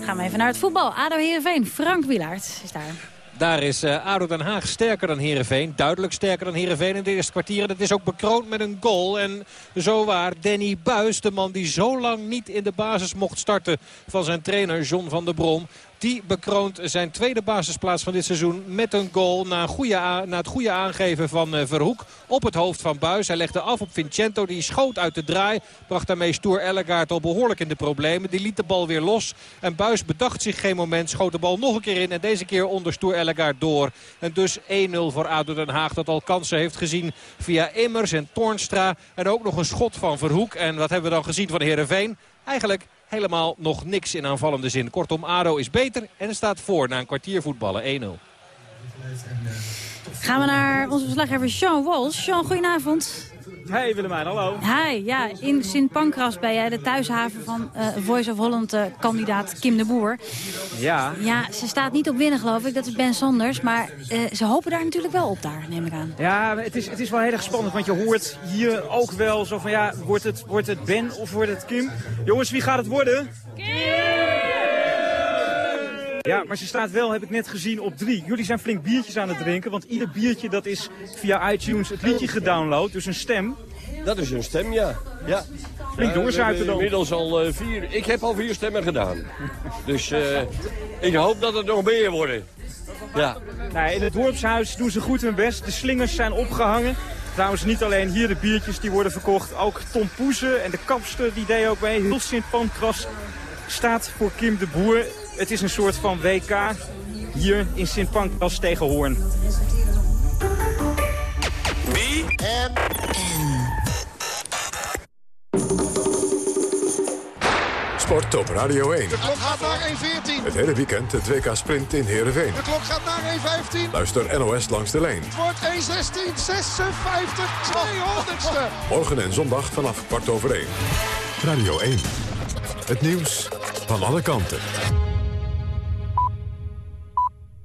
gaan we even naar het voetbal. ADO Heerenveen, Frank Wielaert is daar. Daar is uh, ADO Den Haag sterker dan Heerenveen. Duidelijk sterker dan Heerenveen in de eerste kwartier. En dat is ook bekroond met een goal. En zo waar Danny Buis, de man die zo lang niet in de basis mocht starten van zijn trainer John van der Brom Die bekroont zijn tweede basisplaats van dit seizoen met een goal. Na, een goede na het goede aangeven van uh, Verhoek op het hoofd van Buis. Hij legde af op Vincento. Die schoot uit de draai. Bracht daarmee Stoer Ellegaard al behoorlijk in de problemen. Die liet de bal weer los. En Buis bedacht zich geen moment. Schoot de bal nog een keer in. En deze keer onder Stoer Ellegaard door. En dus 1-0 voor ADO Den Haag. Dat al kansen heeft gezien via Immers en Toornstra. En ook nog een schot van Verhoek. En wat hebben we dan gezien van Heerenveen? Eigenlijk helemaal nog niks in aanvallende zin. Kortom, ADO is beter en staat voor na een kwartier voetballen 1-0. Gaan we naar onze verslaggever Sean Walsh. Sean, goedenavond. Hey Willemijn, hallo. Hi, ja, in Sint Pancras ben jij de thuishaven van uh, Voice of Holland uh, kandidaat Kim de Boer. Ja. Ja, ze staat niet op winnen geloof ik, dat is Ben Sanders. Maar uh, ze hopen daar natuurlijk wel op daar, neem ik aan. Ja, het is, het is wel heel erg spannend, want je hoort hier ook wel zo van ja, wordt het, wordt het Ben of wordt het Kim? Jongens, wie gaat het worden? Ja, maar ze staat wel, heb ik net gezien, op drie. Jullie zijn flink biertjes aan het drinken, want ieder biertje dat is via iTunes het liedje gedownload, dus een stem. Dat is een stem, ja. ja. Flink doorzuipen dan. Inmiddels al uh, vier, ik heb al vier stemmen gedaan. Dus uh, ik hoop dat het nog meer worden. Ja. Nou, in het dorpshuis doen ze goed hun best. De slingers zijn opgehangen. Trouwens, niet alleen hier de biertjes die worden verkocht. Ook Tom Poeze en de kapster die deed ook mee. Heel Sint Pancras staat voor Kim de Boer. Het is een soort van WK hier in Sint Pancras tegen Hoorn. Sport op Radio 1. De klok gaat naar 1.14. Het hele weekend het WK Sprint in Heerenveen. De klok gaat naar 1.15. Luister NOS langs de lijn. Het wordt 1.16, 56, 200ste. Morgen en zondag vanaf kwart over 1. Radio 1. Het nieuws van alle kanten.